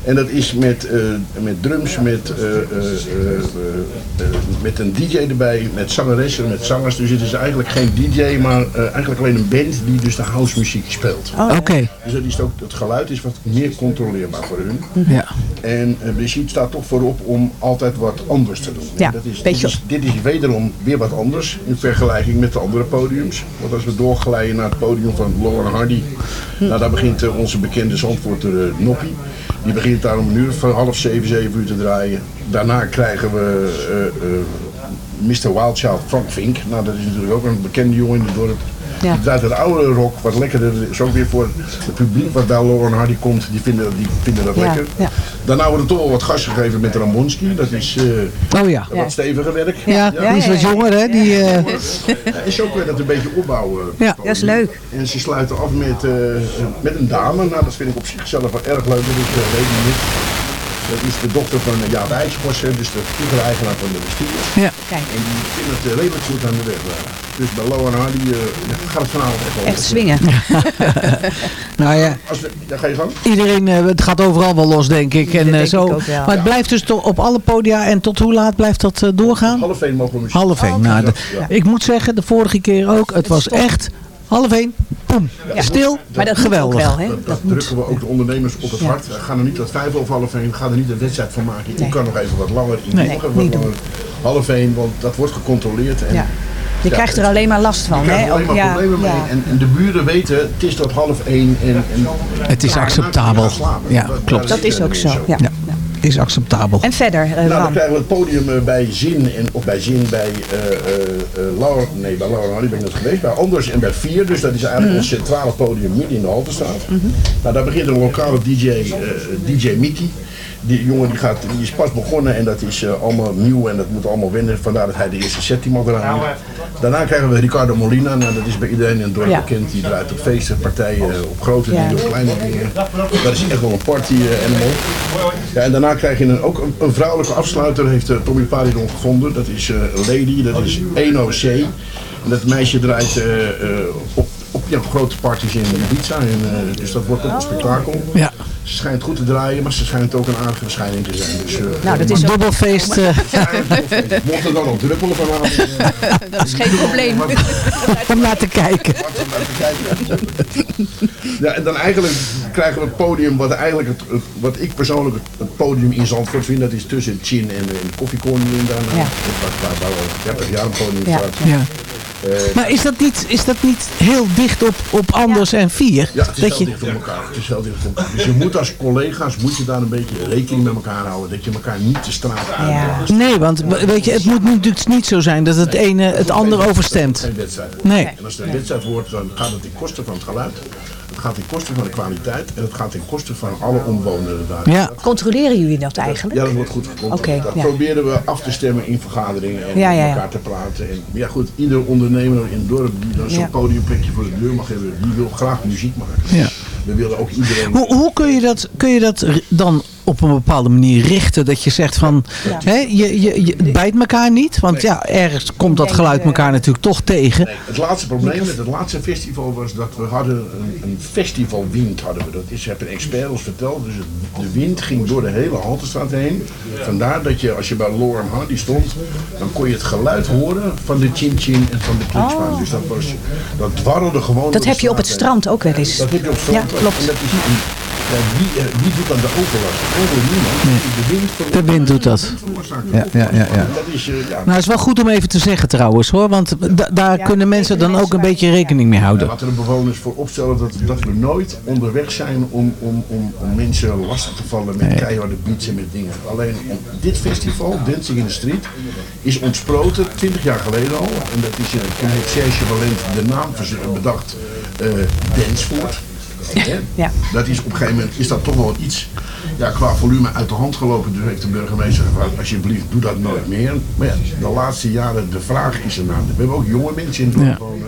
En dat is met, eh, met drums, met, eh, eh, met een DJ erbij, met zangeressen, met zangers. Dus het is eigenlijk geen DJ, maar eh, eigenlijk alleen een band die dus de housemuziek speelt.
Oh, Oké.
Dus dat is ook, het geluid is wat meer controleerbaar voor hun.
Ja.
En uh, Brigitte staat toch voorop om altijd wat anders te doen.
Ja,
dat is,
beetje-
dit, is, dit is wederom weer wat anders in vergelijking met de andere podiums. Want als we doorglijden naar het podium van Lauren Hardy, nou, daar begint eh, onze bekende Zandvoorter uh, Noppie. Die begint daar om een uur van half zeven, zeven uur te draaien. Daarna krijgen we eh, eh, Mr. Wildchild Frank Vink. Nou, dat is natuurlijk ook een bekende jongen in het.
Ja.
Die draait het oude rock, wat lekkerder is ook weer voor het publiek wat bij Lauren Hardy komt. Die vinden, die vinden dat
Ja,
lekker.
ja.
Daarna wordt er toch wel wat gas gegeven met Ramonski. Dat is eh,
Oh ja.
wat steviger werk.
Ja, die is wat jonger hè. Die, eh,
Ja, is ook weer dat een beetje opbouwen.
Ja.
Dat is leuk.
En ze sluiten af met, eh, met een dame. Nou, dat vind ik op zichzelf wel erg leuk. Dat is uh, Lady Nick. Dat is de dochter van uh, Jaap IJsgorsen, dus de vroegere eigenaar van de bestuur.
Ja.
Kijk.
En die vindt het uh, redelijk goed aan de weg. waren. Dus bij Lo en Hardy uh, ja, gaat het vanavond echt wel.
Echt swingen.
nou ja,
Als we, ga je gang.
iedereen, eh, het gaat overal wel los denk ik. En, eh, zo.
ik ook wel.
Maar het blijft dus toch op alle podia. En tot hoe laat blijft dat eh, doorgaan?
Half één mogen we muziek.
Half één.
Oh,
nou,
Ja.
Ik moet zeggen, de vorige keer ook. Het was echt half één.
Ja.
Stil.
Maar dat
Geweldig.
ook wel, hè?
Dat, dat drukken we ook de ondernemers op het
Ja.
hart. Ga er niet tot vijf of half één. Ga er niet een wedstrijd van maken. Je
Nee.
kan nog even wat langer. Je
Nee,
nog even
niet
wat langer. Half één, want dat wordt gecontroleerd. En
Ja. Je
Ja,
krijgt er alleen maar last
Je
van.
krijgt
hè?
er alleen
Ook-
maar
ja,
problemen mee.
ja.
En, en de buren weten, het is tot half één. En, en
Het is
Ja,
acceptabel.
je.
Ja,
Dat-
klopt.
Dat is ook zo. Ja.
Is acceptabel.
En verder, eh,
Nou, dan krijgen we het podium eh, bij Zin, en, of bij Zin, bij eh eh eh, Laura, nee, bij Laura Hardy ben ik net geweest, bij Anders en bij Vier. Dus dat is eigenlijk ons centrale podium midden in de Haltestraat. Nou, daar begint een lokale DJ, eh, DJ Mickey. Die jongen die, gaat, die is pas begonnen en dat is eh, allemaal nieuw en dat moet allemaal wennen. Vandaar dat hij de eerste set die mag draaien. Daarna krijgen we Ricardo Molina. Nou, dat is bij iedereen in het dorp
Ja.
bekend. Die draait op feesten, partijen, op grote
Ja.
dingen, op kleine dingen. Dat is echt wel een party eh, animal. Ja, en daarna krijg je een, ook een, een vrouwelijke afsluiter, heeft eh, Tommy Paridon gevonden. Dat is eh, Lady, dat is 1OC. En dat meisje draait eh, eh, op, op ja, grote parties in Ibiza. En, eh, dus dat wordt ook een spektakel.
Ja.
Ze schijnt goed te draaien, maar ze schijnt ook een aardige verschijning te zijn. Dus, eh,
Nou, dat is
Een dubbelfeest. eh,
Mocht er dan nog druppelen vanavond.
dat is geen probleem.
om naar te kijken.
wat om naar te kijken. Ja, en dan eigenlijk krijgen we het podium wat eigenlijk het, het- wat ik persoonlijk het, podium in Zandvoort vind. Dat is tussen Chin en de, en in daarna.
Ja.
Waar, waar, waar al 30 jaar een podium
Ja.
staat.
Ja.
Eh,
Maar is dat niet, is dat niet heel dicht op, op Anders en Vier?
ja, het is
dat
heel
je,
dicht op elkaar. Het is heel dicht op elkaar. Dus je moet als collega's moet je daar een beetje rekening met elkaar houden. Dat je elkaar niet de straat uit.
Nee, want weet je, het moet natuurlijk niet zo zijn dat het ene het andere overstemt.
Geen wedstrijd wordt.
Nee.
En als het een wedstrijd wordt, dan gaat het ten koste van het geluid. Het gaat ten koste van de kwaliteit. En het gaat ten koste van alle omwonenden daar.
Ja.
Controleren jullie dat eigenlijk?
Ja, dat wordt goed gecontroleerd. Dat
ja.
proberen we af te stemmen in vergaderingen en
Ja,
met
ja.
elkaar te praten. En, ja goed, ieder ondernemer in het dorp die dan zo'n podiumplekje voor de deur mag hebben, die wil graag muziek maken.
Ja.
We willen ook iedereen...
Hoe, hoe kun, je dat, kun je dat dan op een bepaalde manier richten? Dat je zegt van, hè, je, je, je het bijt elkaar niet. Want ja, ergens komt dat geluid elkaar natuurlijk toch tegen.
Nee, het laatste probleem met het laatste festival was dat we hadden een, een festivalwind hadden we. Dat is, heb een expert ons verteld. Dus het- de wind ging door de hele Haltestraat heen. Vandaar dat je, als je bij Lauren Hardy stond, dan kon je het geluid horen van de chin chin en van de kliksmaan. Dus dat was, dat dwarrelde gewoon
Oh. Dat heb je op het strand ook wel eens.
Dat heb je op
Ja,
strand.
klopt.
En dat is, en Wie, eh, wie doet dan de overlast? Eigenlijk niemand. De wind
De wind doet dat. Ja, ja, ja, ja.
Dat is, eh, ja,
Nou, het is wel goed om even te zeggen trouwens hoor. Want da- daar kunnen mensen dan ook een beetje rekening mee houden.
Laten de bewoners voor opstellen dat, dat we nooit onderweg zijn om, om, om, om mensen lastig te vallen met keiharde beats en met dingen. Alleen dit festival, Dancing in the Street, is ontsproten 20 jaar geleden al. En dat is, eh, toen heeft Serge Valent de naam bedacht, eh Hè?
Ja.
Dat is op een gegeven moment is dat toch wel iets ja, qua volume uit de hand gelopen. Dus heeft de burgemeester gevraagd, alsjeblieft doe dat nooit meer. Maar ja, de laatste jaren, de vraag is ernaar. We hebben ook jonge mensen in het dorp
Ja.
wonen.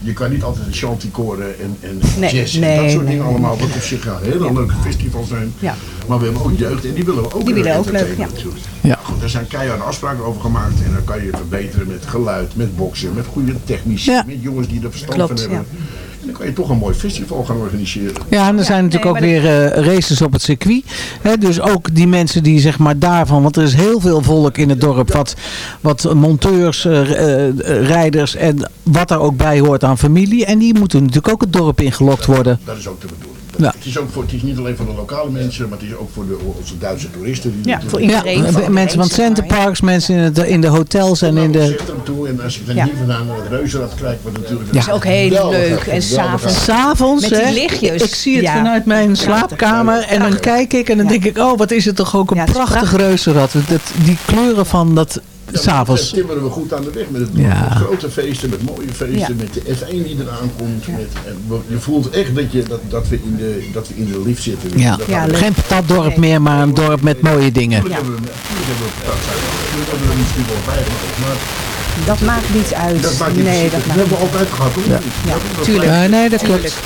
Je kan niet altijd een chanticoren en, en
Nee,
jazz en
nee,
dat soort
nee,
dingen
nee.
allemaal. Wat op zich ja, een hele leuke festival zijn.
Ja.
Maar we hebben ook jeugd en die willen we ook
Die willen ook leuk, ja.
Ja.
Goed, er zijn keiharde afspraken over gemaakt en dan kan je verbeteren met geluid, met boksen, met goede technici,
Ja.
met jongens die er verstand
Klopt,
van hebben. En dan kan je toch een mooi festival gaan organiseren.
Ja, en er zijn natuurlijk ook weer eh, races op het circuit. Hè, dus ook die mensen die zeg maar daarvan, want er is heel veel volk in het dorp, wat, wat monteurs, eh, eh, rijders en wat er ook bij hoort aan familie. En die moeten natuurlijk ook het dorp ingelokt worden.
Dat is ook de bedoeling.
Ja.
Het, is ook voor, het is niet alleen voor de lokale mensen, maar het is ook voor de, onze Duitse toeristen. Die
Ja, voor iedereen.
Ja,
van
mensen van
maar,
centerparks, mensen in, het, in de hotels en in
naar het
de...
centrum toe en als ik dan
Ja.
hier vandaan naar het reuzenrad krijg, wat natuurlijk
Ja.
is ook heel
geweldig-
leuk. En s'avonds
S'avonds,
Met die
hè,
lichtjes.
ik zie het
Ja.
vanuit mijn slaapkamer en dan kijk ik en dan denk ik, oh wat is het toch ook een prachtig
prachtig.
reuzenrad. Dat, die kleuren van dat
Ja,
s'avonds.
dat timmeren we goed aan de weg met het
Ja.
met grote feesten, met mooie feesten,
Ja.
met de F1 die eraan komt. Met, en we- je voelt echt dat, je, dat, dat, we in de, dat we in de lift zitten.
Ja,
Ja,
geen pataddorp meer, maar een dorp met mooie dingen.
Tuurlijk hebben we, hebben we er misschien wel bijgemaakt, maar
Dat maakt niet uit.
dat maakt niet
nee, dat
dat
maakt
hebben we altijd gehad. Hoor.
Ja, tuurlijk.
Ja, nee, dat
Tuurlijk.
klopt.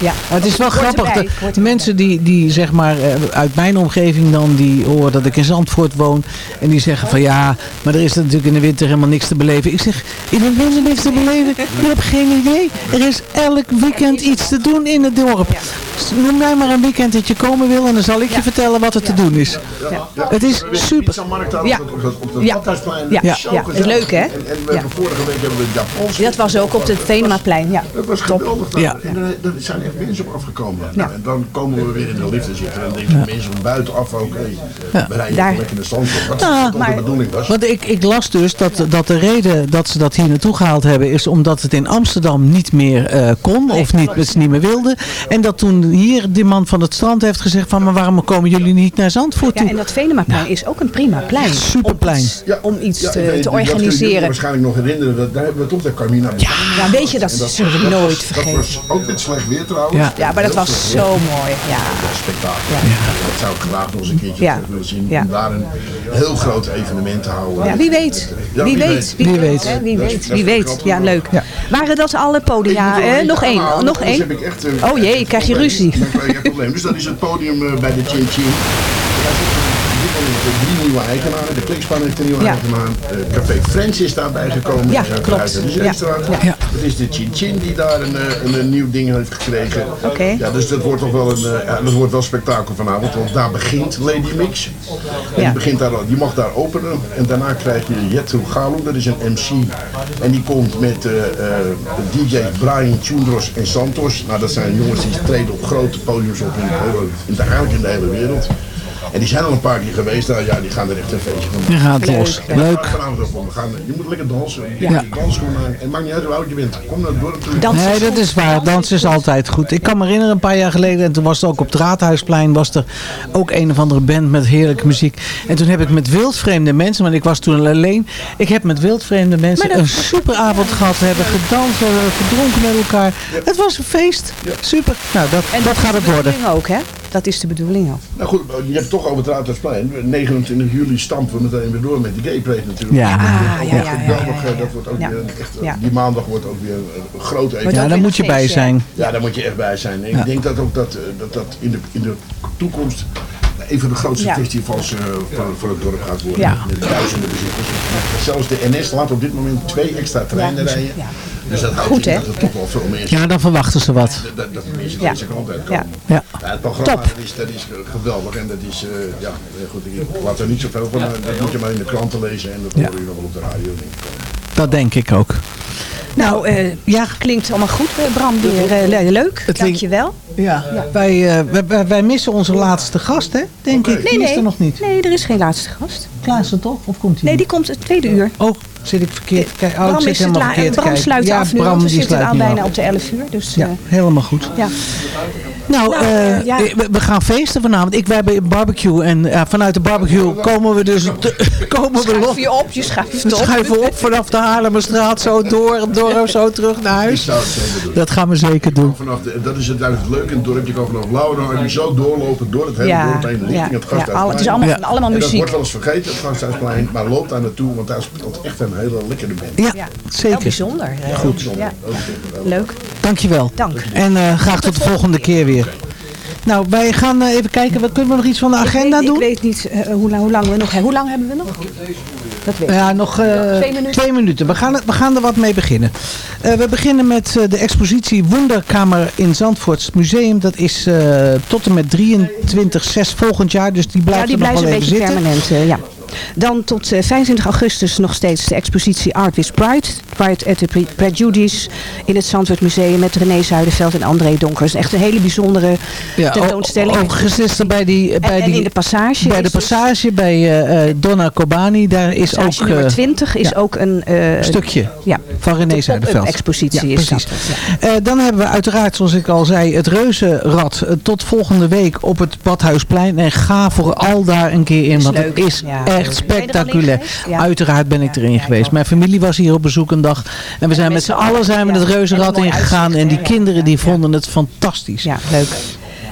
Ja.
Maar het is wel grappig.
erbij,
De, mensen die, die zeg maar eh, uit mijn omgeving dan, die horen dat ik in Zandvoort woon. En die zeggen van ja, maar er is natuurlijk in de winter helemaal niks te beleven. Ik zeg, in de winter niks te beleven? Je hebt geen idee. Er is elk weekend iets te doen in het dorp. Noem mij maar een weekend dat je komen wil en dan zal ik je vertellen wat er te doen is. Het is super.
Ja. Ja. Ja.
Dat
Ja. Is leuk, hè?
En, en we hebben vorige week hebben we het Japans.
Dat was ook op het Venemaplein. Ja.
Dat was geweldig.
Ja.
En er zijn echt mensen op afgekomen. Nou, En dan komen we weer in de lift te zitten. En dan denken mensen van buitenaf ook, hé, we rijden
Daar-
lekker in de stand. Wat
Ja,
wat
maar-
de bedoeling was.
Want ik, ik las dus dat, dat de reden dat ze dat hier naartoe gehaald hebben... is omdat het in Amsterdam niet meer eh, kon of niet, het niet meer wilde. En dat toen hier die man van het strand heeft gezegd van... maar waarom komen jullie niet naar Zandvoort
Ja,
toe?
en dat Venemaplein is ook een prima plein.
Superplein.
Ja,
Om iets
ja,
te,
ik weet-
te
dat kunnen jullie
organiseren.
waarschijnlijk nog herinneren. Dat, daar hebben we toch de Carmina. Ja,
Ja, weet je, dat zullen we nooit vergeten.
Dat was ook met slecht weer trouwens.
Ja.
Ja, maar dat was zo mooi. Ja.
Ja, spektakel. Dat zou ik graag nog eens een keertje terug willen zien.
Ja.
Om daar een heel groot evenement te houden.
Ja, wie weet.
Ja,
Wie weet.
Wie weet.
Wie
Dat
weet.
dat
Wie weet. Ja, leuk. Waren dat alle podia? Eh,
nog
één. Nog één.
heb ik echt,
Oh jee, krijg je ruzie.
Dus dat is het podium eh, bij de Chin Chin. Drie nieuwe eigenaren. De Klikspan heeft een nieuwe
Ja.
eigenaar. Eh, Café Friends is daarbij gekomen.
Ja, klopt. Ja.
Het is de Chin Chin die daar een, eh, een, een nieuw ding heeft gekregen.
Oké.
Ja, dus dat wordt toch wel een, eh, ja, dat wordt wel spektakel vanavond. Want daar begint Lady Mix. En
Ja.
die, begint daar, die mag daar openen. En daarna krijg je Jetro Galou, dat is een MC. En die komt met eh DJ Brian Chundros en Santos. Nou, dat zijn jongens die treden op grote podiums op in de, hele, in de, eigenlijk in de hele wereld. En die zijn al een paar keer geweest. Nou ja, die gaan er echt een feestje van maken.
Die gaat los. Leuk.
We gaan, je moet lekker dansen. Je
Ja.
dansschoenen aan. En het maakt niet uit hoe oud je bent. Kom naar het dorp toe.
Nee, dat is waar. Dansen is altijd goed. Ik kan me herinneren een paar jaar geleden, en toen was het ook op het Raadhuisplein, was er ook een of andere band met heerlijke muziek. En toen heb ik met wildvreemde mensen, want ik was toen alleen, ik heb met wildvreemde mensen een superavond gehad. We hebben gedanst, we hebben gedronken met elkaar. Het was een feest. Super. Nou, dat,
En
dat gaat het worden.
ook, hè? Dat is de bedoeling ook.
Nou goed, je hebt toch over het Raadhuisplein. 29 juli stampen we meteen weer door met de Gay Parade natuurlijk.
Ja.
Ah, ja, ja, ja,
Geweldig,
ja,
eh,
ja.
dat wordt ook
Ja.
weer echt,
Ja.
die maandag wordt ook weer een groot
ook
evenement.
Ja, daar moet je bij zijn.
Ja, daar moet je echt bij zijn. En
Ja.
Ik denk dat ook dat, eh, dat, dat in, de, in de toekomst een van de grootste
Ja.
festivals eh, voor, voor het dorp gaat worden.
Ja.
Met duizenden bezoekers. Zelfs de NS laat op dit moment twee extra treinen
Ja,
rijden.
Ja.
Dus dat houdt
Goed,
in
hè?
dat er toch wel veel mensen
Ja, dan verwachten ze wat.
dat, dat de mensen
Ja.
deze kant uit
Ja.
komen.
Ja.
Ja, het programma
Top.
Dat is, dat is geweldig en dat is, eh, ja, goed, ik laat er niet zoveel van, eh, dat moet je maar in de kranten lezen en dat
Ja.
hoor je nog wel op de radio. Denk ik.
Dat denk ik ook.
Nou, eh, ja. klinkt allemaal goed, Bram. Weer le- leuk.
Het
Dank je wel.
Ja, Wij, wij- wij, missen onze laatste gast, hè? Denk ik.
Nee,
Die is
nee.
er nog niet.
Nee, er is geen laatste gast.
Klaassen toch? Of komt hij?
Nee, die komt het tweede uur.
Oh, zit ik verkeerd te kijken? Oh, ik
Bram,
zit
is het
helemaal verkeerd
Bram sluit
ja,
af nu,
Bram
want we zitten
nu
bijna op de 11 uur. Dus,
Ja,
eh,
helemaal goed.
ja.
Nou,
Nou,
eh,
eh, ja.
we, we gaan feesten vanavond. Ik, wij hebben een barbecue en ja, vanuit de barbecue komen we dus te- komen we
Schuif
los.
je op, je schuift
We
op.
schuiven op vanaf de Haarlemmerstraat zo door, het dorp zo terug naar
Ik
huis.
zou het zeker doen.
Dat gaan we zeker doen.
Vanaf de, dat is het het leuke in het dorp. Je kan vanaf Lauwerdam en zo doorlopen door het hele
Ja,
dorp heen richting het
ja,
Gasthuisplein.
al- het is allemaal- Ja. allemaal
En dat
muziek.
wordt wel eens vergeten, het Gasthuisplein. Maar loop daar naartoe, want daar speelt echt een hele lekkere band.
Ja, zeker.
Heel bijzonder. eh,
Goed.
Ja. Leuk.
Dankjewel.
Dank.
En eh, graag tot de volgende keer weer. Nou, wij gaan eh, even kijken. Wat, kunnen we nog iets van de agenda
ik weet,
doen?
Ik weet niet eh, hoe, lang, hoe lang we nog hebben. Hoe lang hebben we nog? Dat weet ik.
Ja, nog
Twee minuten.
twee minuten. We gaan, er- we gaan er wat mee beginnen. We beginnen met de expositie Wonderkamer in Zandvoorts Museum. Dat is tot en met 23 6 volgend jaar. Dus die blijft
ja, die
er nog
blijft
wel
een
even
beetje
zitten.
permanent. ja. Dan tot eh, 25 augustus nog steeds de expositie Art with Pride. Pride at the Pre- Prejudice in het Zandvoort Museum met René Zuiderveld en André Donkers. Echt een hele bijzondere
Ja,
tentoonstelling.
Gisteren bij die... Bij
en
die
in de passage
Bij de
dus-
passage bij eh, eh, Donna Kobani. Daar is ook...
Nummer
eh,
20 is
ja,
ook een... eh,
stukje
ja,
van René
de
Zuiderveld.
expositie
Ja,
is
precies.
dat.
Eh, dan hebben we uiteraard, zoals ik al zei, het Reuzenrad eh, tot volgende week op het Badhuisplein. En ga vooral daar een keer in, want
leuk.
het is
Ja.
Echt spectaculair.
Ja.
Uiteraard ben ik erin geweest. Mijn familie was hier op bezoek een dag. En we zijn met z'n allen zijn we het Reuzenrad ingegaan. En die kinderen die vonden het fantastisch.
Ja, leuk.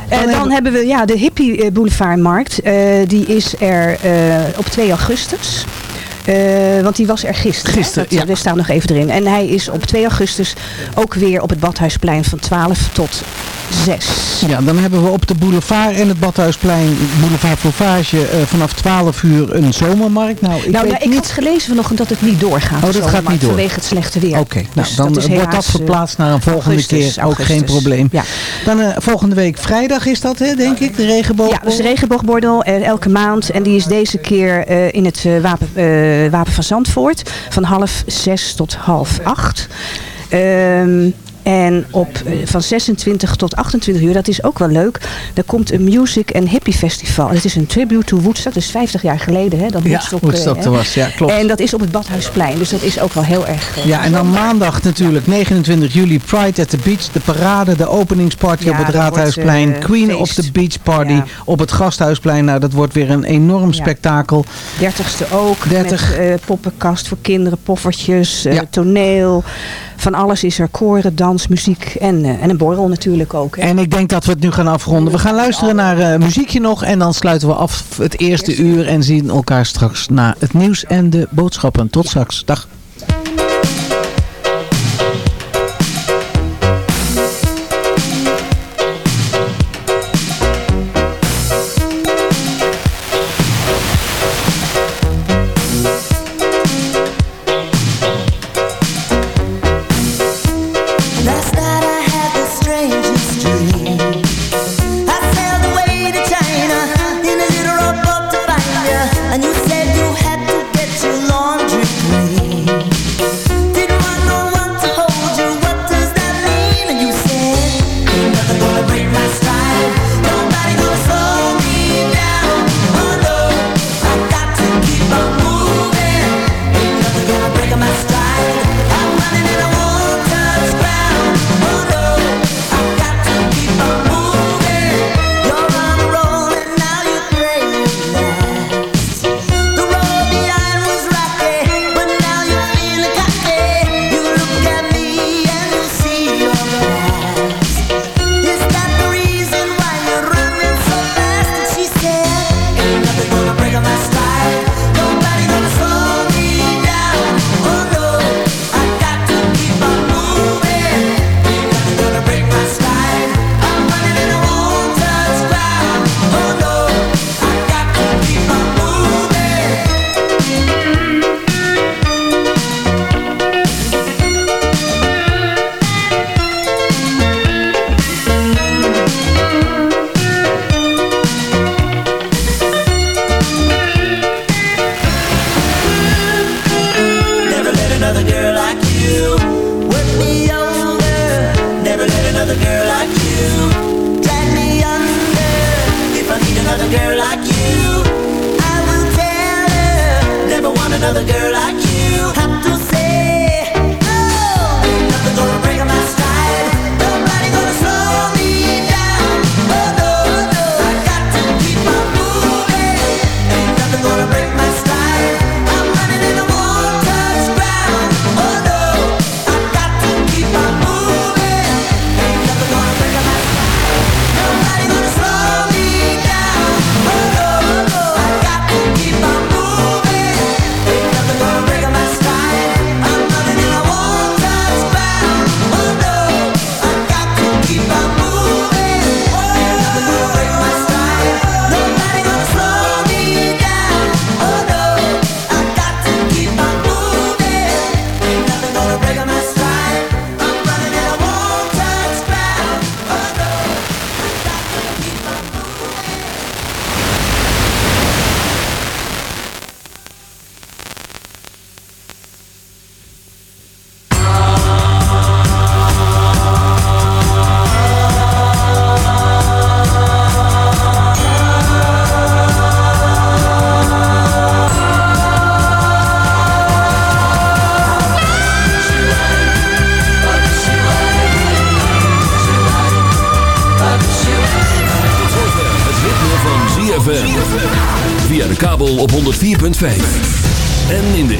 En dan hebben we ja, de Hippie eh, Boulevardmarkt. Eh, die is er eh, op 2 augustus. Want die was er gisteren.
Gisteren,
Dat,
ja.
Dat staat nog even erin. En hij is op 2 augustus ook weer op het Badhuisplein van 12 tot 6.
Ja, dan hebben we op de boulevard en het Badhuisplein, boulevard Fauvage, eh, vanaf 12 uur een zomermarkt. Nou, ik
nou, ja, ik
niet...
had gelezen vanochtend dat het niet doorgaat.
Oh, dat gaat niet door.
Vanwege het slechte weer.
Oké, nou,
Dus
dan
dat
wordt dat
eh,
verplaatst naar een volgende
augustus,
keer. Ook geen probleem.
Ja.
Dan eh, volgende week vrijdag is dat, hè, denk ik, de regenboog.
Ja, dus de regenboogbordel elke maand. En die is deze keer in het Wapen, Wapen van Zandvoort. Van half zes tot half acht. Ehm, en op, eh, van 26 tot 28 uur, dat is ook wel leuk. Er komt een Music and Hippie Festival. Het is een tribute to Woodstock. Dat is 50 jaar geleden hè, dat
Ja,
Woodstock, eh,
Woodstock
hè.
er was, ja, klopt.
En dat is op het Badhuisplein. Dus dat is ook wel heel erg... eh,
Ja, en dan maandag natuurlijk, 29 juli, Pride at the Beach. De parade, de openingsparty
Ja,
op het Raadhuisplein.
wordt, eh,
Queen
feest.
of the Beach Party
Ja.
op het Gasthuisplein. Nou, dat wordt weer een enorm spektakel.
30ste ook.
30.
Met eh, poppenkast voor kinderen, poffertjes, eh,
Ja.
toneel. Van alles is er. Koren, dans, muziek en, eh, en een borrel natuurlijk ook. hè.
En ik denk dat we het nu gaan afronden. We gaan luisteren naar eh, muziekje nog. En dan sluiten we af het eerste uur. En zien elkaar straks na het nieuws en de boodschappen. Tot straks. Dag.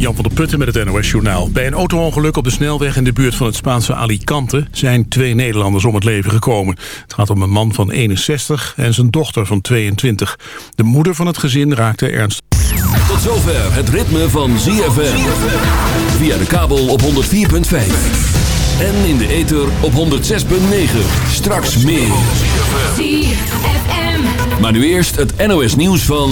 Jan van der Putten met het NOS-journaal. Bij een auto-ongeluk op de snelweg in de buurt van het Spaanse Alicante... zijn twee Nederlanders om het leven gekomen. Het gaat om een man van 61 en zijn dochter van 22. De moeder van het gezin raakte ernstig.
Tot zover het ritme van ZFM. Via de kabel op 104.5. En in de ether op 106.9. Straks meer.
ZFM.
Maar nu eerst het NOS nieuws van...